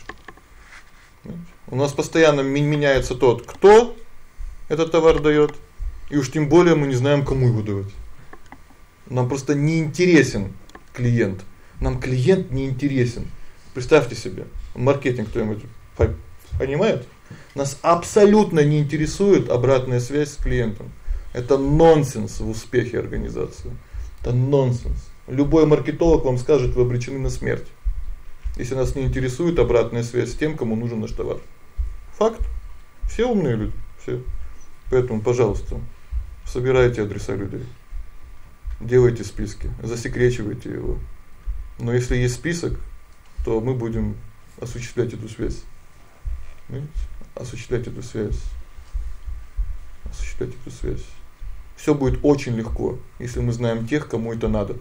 У нас постоянно меняется тот, кто этот товар даёт, и уж тем более мы не знаем, кому его давать. Нам просто не интересен клиент. Нам клиент не интересен. Представьте себе, маркетинг кто-нибудь понимает? Нас абсолютно не интересует обратная связь с клиентом. Это нонсенс в успехе организации. Это нонсенс. Любой маркетолог вам скажет, вы обречены на смерть. Если нас не интересует обратная связь с тем, кому нужен наш товар. Факт. Все умные люди, все. Поэтому, пожалуйста, собирайте адреса людей. Делайте списки, засекречивайте его. Но если есть список, то мы будем осуществлять эту связь. Понимаете? осуществлять эту связь. Осуществлять эту связь. Всё будет очень легко, если мы знаем тех, кому это надо.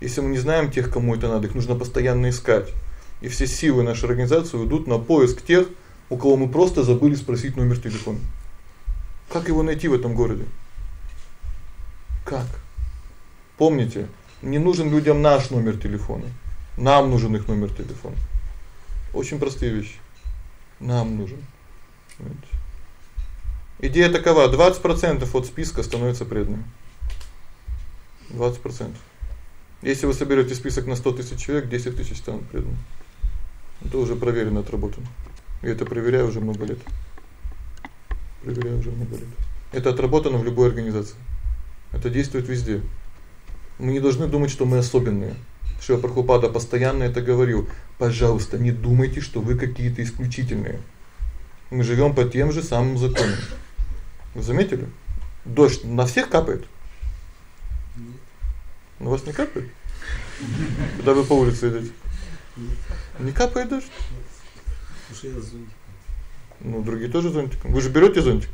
Если мы не знаем тех, кому это надо, их нужно постоянно искать. И все силы нашей организации уйдут на поиск тех, у кого мы просто забыли спросить номер телефона. Как его найти в этом городе? Как? Помните, не нужен людям наш номер телефона. Нам нужен их номер телефона. Очень простые вещи. Нам нужен. Идея такова: 20% от списка становится преданным. 20%. Если вы соберёте список на 100 тысяч человек, 10 тысяч станут преданными. Это уже проверено, отработано. И это проверяю уже много лет. Проверяю уже много лет. Это отработано в любой организации. Это действует везде. Мы не должны думать, что мы особенные. Шива Прабхупада постоянно это говорил. Пожалуйста, не думайте, что вы какие-то исключительные. Мы живём по тем же самым законам. Вы заметили? Дождь на всех капает? Нет. На вас не капает? Когда вы по улице идёте? Не капает дождь? Слушай, я зонтик. Ну, другие тоже зонтиком. Вы же берёте зонтик?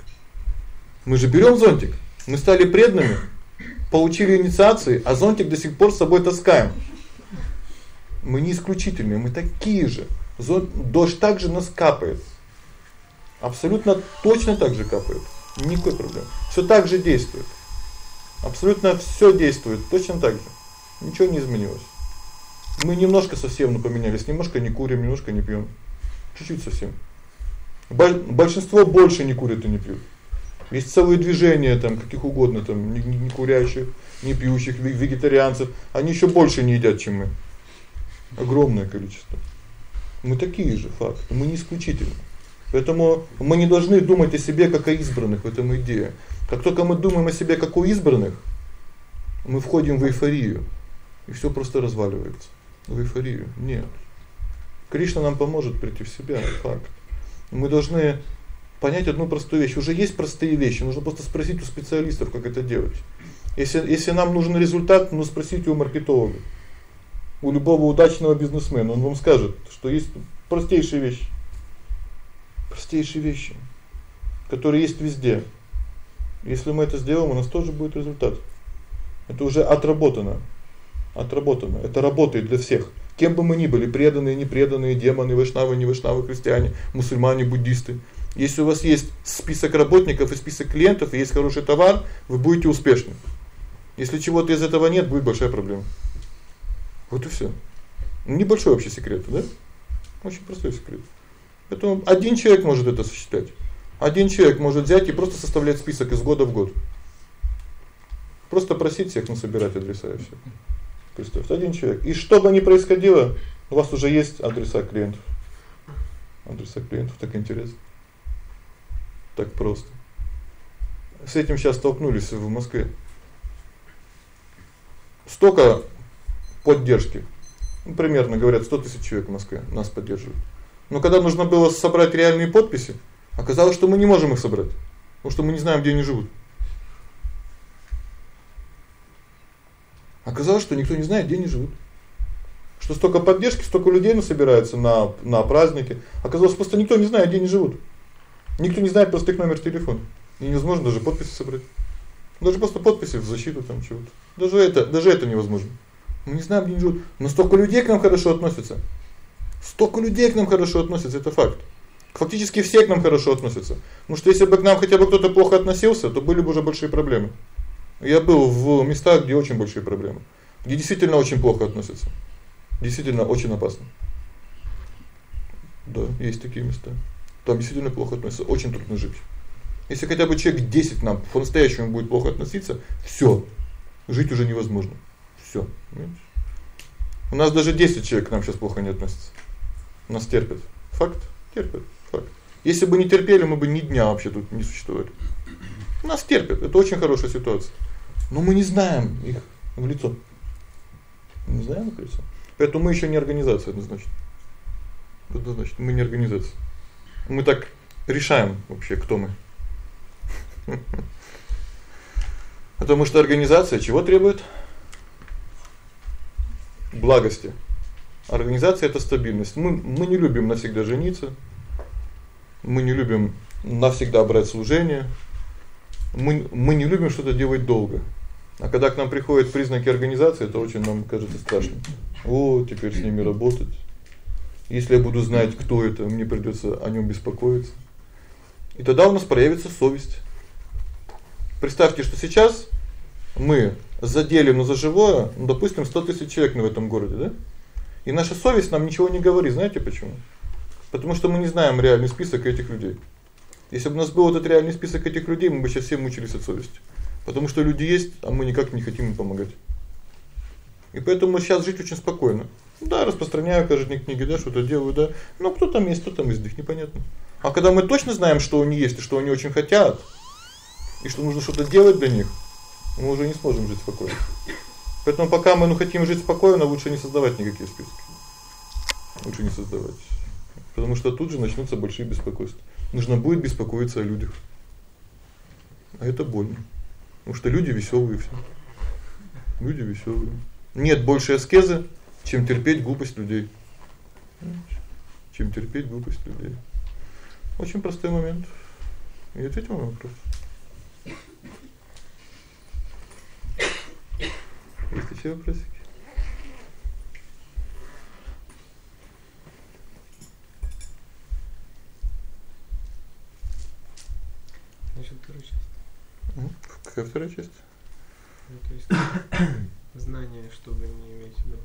Мы же берём зонтик. Мы стали преданными, получили инициации, а зонтик до сих пор с собой таскаем. Мы не исключительные, мы такие же. Дождь также нас капает. Абсолютно точно так же капает. Никакой проблемы. Всё так же действует. Абсолютно всё действует точно так же. Ничего не изменилось. Мы немножко совсем ну поменялись, немножко не курим, немножко не пьём. Чуть-чуть совсем. Большинство больше не курят и не пьют. Есть целые движения там каких угодно там не, не курящих, не пьющих, вегетарианцев, они ещё больше не едят, чем мы. Огромное количество. Мы такие же, факт. Мы не исключительные. Поэтому мы не должны думать о себе как о избранных в этом идее. Как только мы думаем о себе как о избранных, мы входим в эйфорию, и всё просто разваливается. В эйфорию. Нет. Кришна нам поможет прийти в себя, факт. Мы должны понять одну простую вещь. Уже есть простые вещи, нужно просто спросить у специалистов, как это делать. Если если нам нужен результат, ну спросите у маркетолога. У любого удачного бизнесмена, он вам скажет, что есть простейшие вещи. Простейшие вещи, которые есть везде. Если мы это сделаем, у нас тоже будет результат. Это уже отработано. Отработано. Это работает для всех. Кем бы мы ни были, преданные, непреданные, демоны, вайшнавы, не вайшнавы, христиане, мусульмане, буддисты. Если у вас есть список работников и список клиентов, и есть хороший товар, вы будете успешны. Если чего-то из этого нет, будет большая проблема. Вот и всё. Небольшой вообще секрет, да? Очень простой секрет. Поэтому один человек может это осуществлять. Один человек может взять и просто составлять список из года в год. Просто просить всех насобирать адреса и всё. Представьте, один человек. И что бы ни происходило, у вас уже есть адреса клиентов. Адреса клиентов так интересно. Так просто. С этим сейчас столкнулись в Москве. Столько поддержки. Ну, примерно говорят 100 тысяч человек в Москве нас поддерживают. Но когда нужно было собрать реальные подписи, оказалось, что мы не можем их собрать, потому что мы не знаем, где они живут. Оказалось, что никто не знает, где они живут. Что столько поддержки, столько людей насобирается на на праздники. Оказалось, просто никто не знает, где они живут. Никто не знает просто их номер телефона. И невозможно даже подписи собрать. Даже просто подписи в защиту там чего-то. Даже это, даже это невозможно. Мы не знаем, где живут. Но столько людей к нам хорошо относятся. Столько людей к нам хорошо относятся, это факт. Фактически все к нам хорошо относятся. Потому что если бы к нам хотя бы кто-то плохо относился, то были бы уже большие проблемы. Я был в местах, где очень большие проблемы, где действительно очень плохо относятся. Действительно очень опасно. Да, есть такие места. Там действительно плохо относятся, очень трудно жить. Если хотя бы человек 10 нам по-настоящему будет плохо относиться, всё. Жить уже невозможно. Всё, понимаете? У нас даже 10 человек к нам сейчас плохо не относятся. Нас терпят. Факт, терпят. Факт. Если бы не терпели, мы бы ни дня вообще тут не существовали. Нас терпят. Это очень хорошая ситуация. Но мы не знаем их в лицо. Не знаем их в лицо. Поэтому мы ещё не организация однозначно. Это значит, мы не организация. Мы так решаем вообще, кто мы. Потому что организация чего требует? Благости. Организация это стабильность. Мы мы не любим навсегда жениться. Мы не любим навсегда брать служение. Мы мы не любим что-то делать долго. А когда к нам приходят признаки организации, это очень нам кажется страшно. О, теперь с ними работать. Если я буду знать, кто это, мне придётся о нём беспокоиться. И тогда у нас проявится совесть. Представьте, что сейчас мы заделим на за живое, ну, допустим, 100 тысяч человек в этом городе, да? И наша совесть нам ничего не говорит, знаете почему? Потому что мы не знаем реальный список этих людей. Если бы у нас был этот реальный список этих людей, мы бы сейчас все мучились от совести. Потому что люди есть, а мы никак не хотим им помогать. И поэтому сейчас жить очень спокойно. Да, распространяю каждый книги, да, что-то делаю, да. Но кто там есть, кто там из них непонятно. А когда мы точно знаем, что они есть и что они очень хотят, и что нужно что-то делать для них, мы уже не сможем жить спокойно. Поэтому пока мы ну хотим жить спокойно, лучше не создавать никакие списки. Лучше не создавать. Потому что тут же начнутся большие беспокойства. Нужно будет беспокоиться о людях. А это больно. Потому что люди веселые все. Люди веселые. Нет больше аскезы, чем терпеть глупость людей. Чем терпеть глупость людей. Очень простой момент. И ответим на вопрос. Есть ещё вопросики? Насчёт второй части. Какая вторая часть? Ну, то есть знание, чтобы не иметь в виду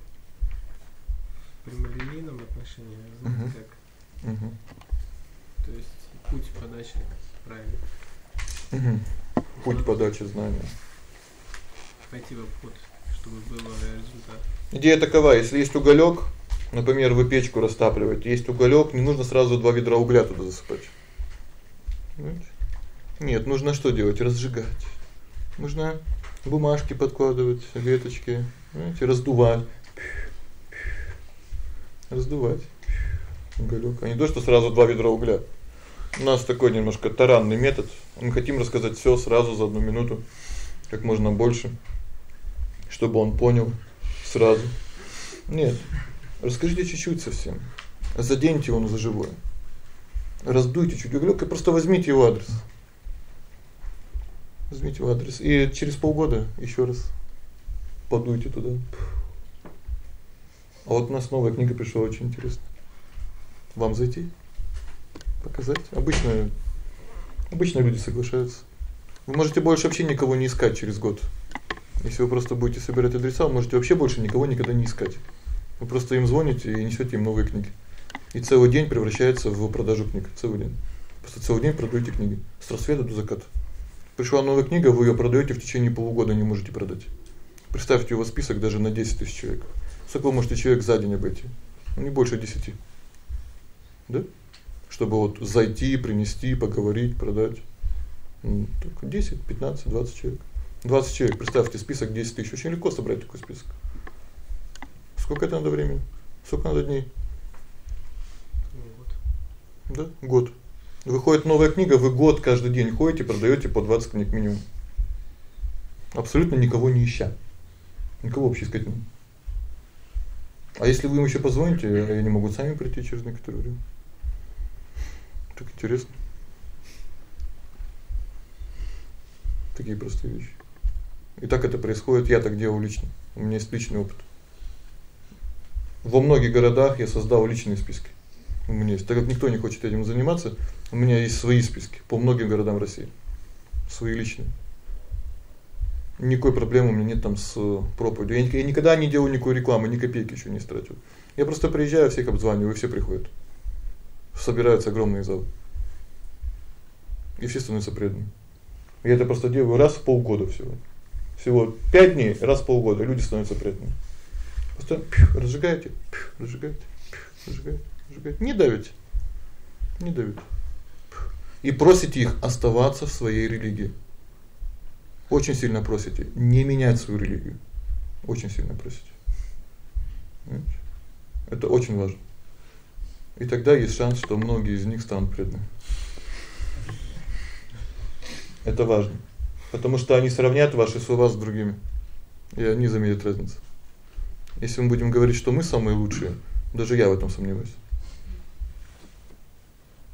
прямолинейном отношении, знать Мгм. как. Угу. То есть путь подачи правильно. Угу. Путь подачи знания. Пойти в обход, чтобы был результат. Идея такова: если есть уголёк, например, вы печку растапливаете, есть уголёк, не нужно сразу два ведра угля туда засыпать. Понимаете? Нет, нужно что делать? Разжигать. Нужно бумажки подкладывать, веточки, знаете, раздувать. Раздувать уголёк. А не то, что сразу два ведра угля. У нас такой немножко таранный метод. Мы хотим рассказать всё сразу за одну минуту. как можно больше, чтобы он понял сразу. Нет. Расскажите чуть-чуть совсем. Заденьте его за живое. Раздуйте чуть уголёк и просто возьмите его адрес. Возьмите его адрес и через полгода ещё раз подуйте туда. А вот у нас новая книга пришла очень интересная. Вам зайти? Показать? Обычно обычно люди соглашаются. Вы можете больше вообще никого не искать через год. Если вы просто будете собирать адреса, вы можете вообще больше никого никогда не искать. Вы просто им звоните и несёте им новые книги. И целый день превращается в продажу книг, целый день. Просто целый день продаёте книги с рассвета до заката. Пришла новая книга, вы её продаёте в течение полугода не можете продать. Представьте, у вас список даже на 10 тысяч человек. Сколько вы можете человек за день обойти? Ну не больше 10. Да? Чтобы вот зайти, принести, поговорить, продать. Ну, только 10, 15, 20 человек. 20 человек, представьте, список 10 тысяч. Очень легко собрать такой список. Сколько это надо времени? Сколько надо дней? Год. Да, год. Выходит новая книга, вы год каждый день ходите, продаёте по 20 книг минимум. Абсолютно никого не ища. Никого вообще искать не. А если вы им ещё позвоните, они могут сами прийти через некоторое время. Так интересно. Такие простые вещи. И так это происходит, я так делал лично. У меня есть личный опыт. Во многих городах я создал личные списки. У меня есть. Так как никто не хочет этим заниматься, у меня есть свои списки по многим городам России. Свои личные. Никакой проблемы у меня нет там с проповедью. Я никогда не делаю никакой рекламы, ни копейки ещё не тратил. Я просто приезжаю, всех обзваниваю, и все приходят. Собираются огромные залы. И все становятся преданными. Я это просто делаю раз в полгода всего. Всего 5 дней, раз в полгода люди становятся преданными. Просто разжигаете, разжигаете, разжигаете, разжигаете. Не давите. Не давите. И просите их оставаться в своей религии. Очень сильно просите не менять свою религию. Очень сильно просите. Понимаете? Это очень важно. И тогда есть шанс, что многие из них станут преданными. Это важно. Потому что они сравнят ваши слова с другими. И они заметят разницу. Если мы будем говорить, что мы самые лучшие, даже я в этом сомневаюсь.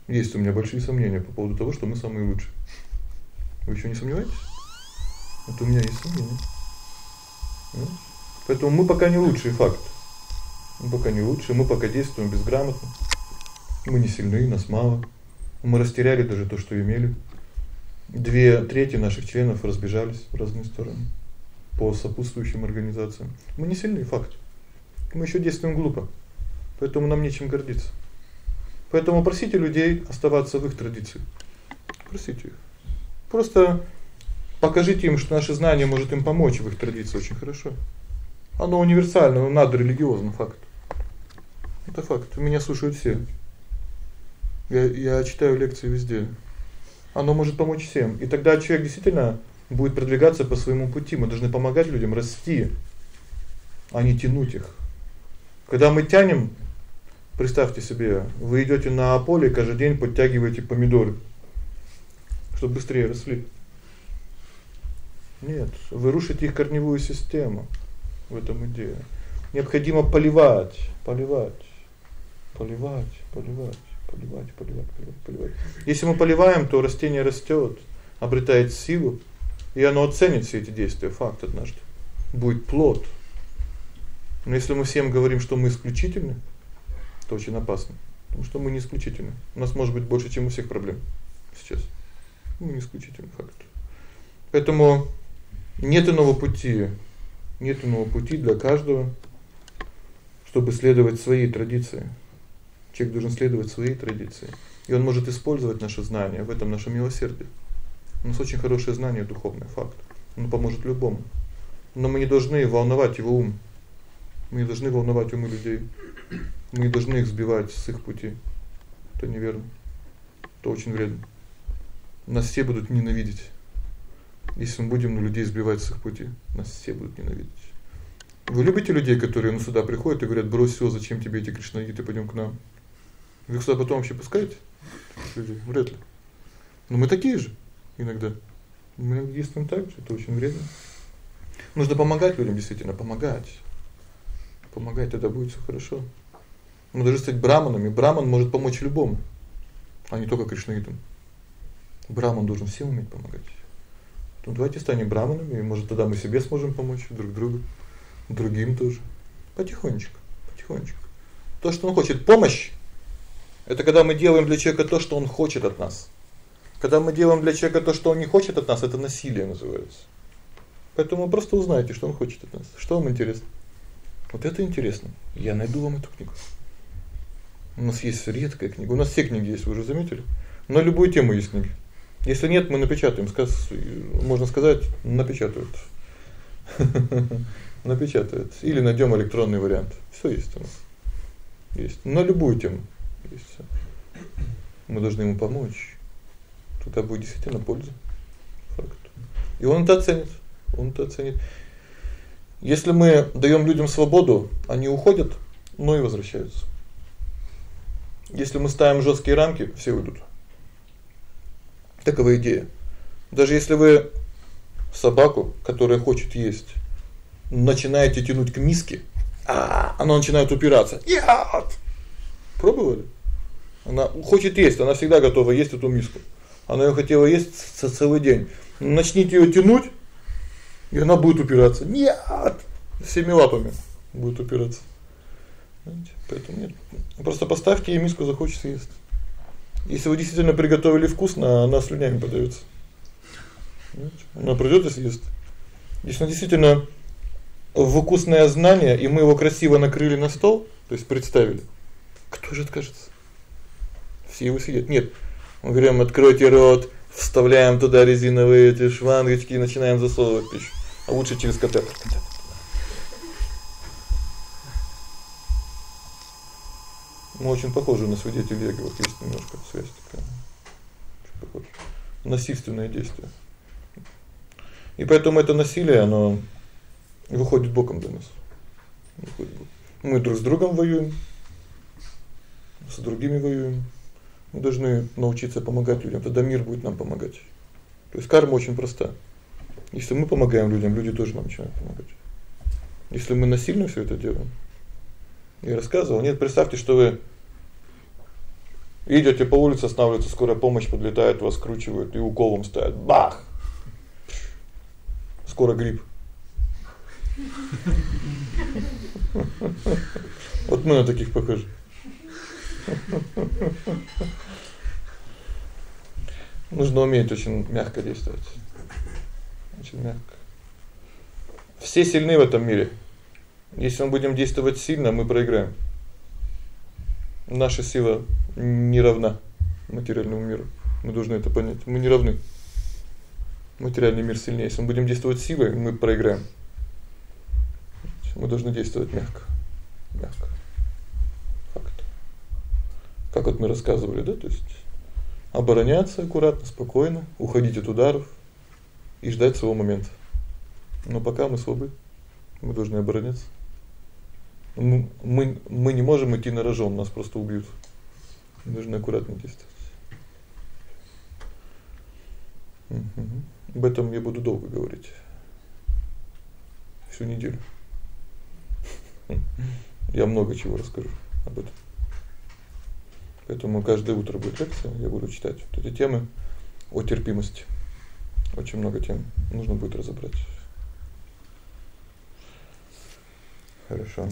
Есть у меня большие сомнения по поводу того, что мы самые лучшие. Вы ещё не сомневаетесь? Вот у меня есть сомнения. Поэтому мы пока не лучший факт. Мы пока не лучшие, мы пока действуем безграмотно. Мы не сильны, нас мало. Мы растеряли даже то, что имели. Две трети наших членов разбежались в разные стороны по сопутствующим организациям. Мы не сильный факт. Мы ещё действуем глупо. Поэтому нам нечем гордиться. Поэтому просите людей оставаться в их традиции. Просите их. Просто покажите им, что наше знание может им помочь в их традиции очень хорошо. Оно универсально, оно надрелигиозный факт. Это факт. Меня слушают все. Я я читаю лекции везде. Оно может помочь всем. И тогда человек действительно будет продвигаться по своему пути. Мы должны помогать людям расти, а не тянуть их. Когда мы тянем, представьте себе, вы идёте на поле, каждый день подтягиваете помидоры, чтобы быстрее росли. Нет, вы рушите их корневую систему. В этом идея. Необходимо поливать, поливать, поливать, поливать поливать, поливать, поливать, поливать. Если мы поливаем, то растение растёт, обретает силу, и оно оценит все эти действия, факт однажды. Будет плод. Но если мы всем говорим, что мы исключительны, то очень опасно. Потому что мы не исключительны. У нас может быть больше, чем у всех проблем сейчас. Мы не исключительный факт. Поэтому нет иного пути. Нет иного пути для каждого, чтобы следовать своей традиции. Человек должен следовать своей традиции. И он может использовать наши знания, в этом наше милосердие. У нас очень хорошее знание духовное, факт. Оно поможет любому. Но мы не должны волновать его ум. Мы не должны волновать умы людей. Мы не должны их сбивать с их пути. Это неверно. Это очень вредно. Нас все будут ненавидеть. Если мы будем людей сбивать с их пути, нас все будут ненавидеть. Вы любите людей, которые ну сюда приходят и говорят: "Брось всё, зачем тебе эти кришнаиты, пойдём к нам". Вы их потом вообще пускаете? Люди, вряд ли. Но мы такие же иногда. Мы действуем так это очень вредно. Нужно помогать людям, действительно помогать. Помогать, тогда будет всё хорошо. Мы должны стать браманами. Браман может помочь любому, а не только кришнаитам. Браман должен всем уметь помогать. Ну давайте станем браманами, и может тогда мы себе сможем помочь друг другу, другим тоже. Потихонечку, потихонечку. То, что он хочет помощь это когда мы делаем для человека то, что он хочет от нас. Когда мы делаем для человека то, что он не хочет от нас, это насилие называется. Поэтому просто узнайте, что он хочет от нас. Что вам интересно? Вот это интересно. Я найду вам эту книгу. У нас есть редкая книга. У нас все книги есть, вы уже заметили? На любую тему есть книги. Если нет, мы напечатаем, сказ можно сказать, напечатают. напечатают или найдём электронный вариант. Всё есть у нас. Есть на любую тему. Есть всё. Мы должны ему помочь. Тогда будет действительно польза. Факт. И он это оценит. Он это оценит. Если мы даём людям свободу, они уходят, но и возвращаются. Если мы ставим жёсткие рамки, все уйдут. Такова идея. Даже если вы собаку, которая хочет есть, начинаете тянуть к миске, а она начинает упираться. Нет. Пробовали? Она хочет есть, она всегда готова есть эту миску. Она её хотела есть целый день. Начните её тянуть, и она будет упираться. Нет! Всеми лапами будет упираться. Понимаете? Поэтому нет. Просто поставьте ей миску, захочет съесть. Если вы действительно приготовили вкусно, она слюнями подаётся. Понимаете? Она придёт и съест. Если действительно вкусное знание, и мы его красиво накрыли на стол, то есть представили. Кто же откажется? Все его съедят. Нет. Мы говорим: "Откройте рот, вставляем туда резиновые эти шлангочки и начинаем засовывать пищу". А лучше через катетер. Мы очень похожи на свидетелей Иеговы, есть немножко связь такая. Очень похоже. Насильственное действие. И поэтому это насилие, оно выходит боком для нас. Мы друг с другом воюем, с другими воюем. Мы должны научиться помогать людям, тогда мир будет нам помогать. То есть карма очень проста. Если мы помогаем людям, люди тоже нам начинают помогать. Если мы насильно всё это делаем. Я рассказывал, нет, представьте, что вы идёте по улице, останавливается скорая помощь, подлетает, вас скручивают и уколом ставят. Бах. Скоро грипп. Вот мы на таких похожи. Нужно уметь очень мягко действовать. Очень мягко. Все сильны в этом мире. Если мы будем действовать сильно, мы проиграем. Наша сила не равна материальному миру. Мы должны это понять. Мы не равны. Материальный мир сильнее. Если мы будем действовать силой, мы проиграем. Мы должны действовать мягко. Мягко. Факт. Как вот мы рассказывали, да, то есть обороняться аккуратно, спокойно, уходить от ударов и ждать своего момента. Но пока мы слабы, мы должны обороняться. Мы мы не можем идти на рожон, нас просто убьют. Должны аккуратно действовать. Угу. Об этом я буду долго говорить. Всю неделю. Я много чего расскажу об этом. Поэтому каждое утро будет лекция, я буду читать вот эти темы о терпимости. Очень много тем нужно будет разобрать. Хорошо.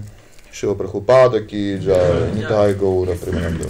Шива Прабхупада ки джай, Нитай Гаура Примананда.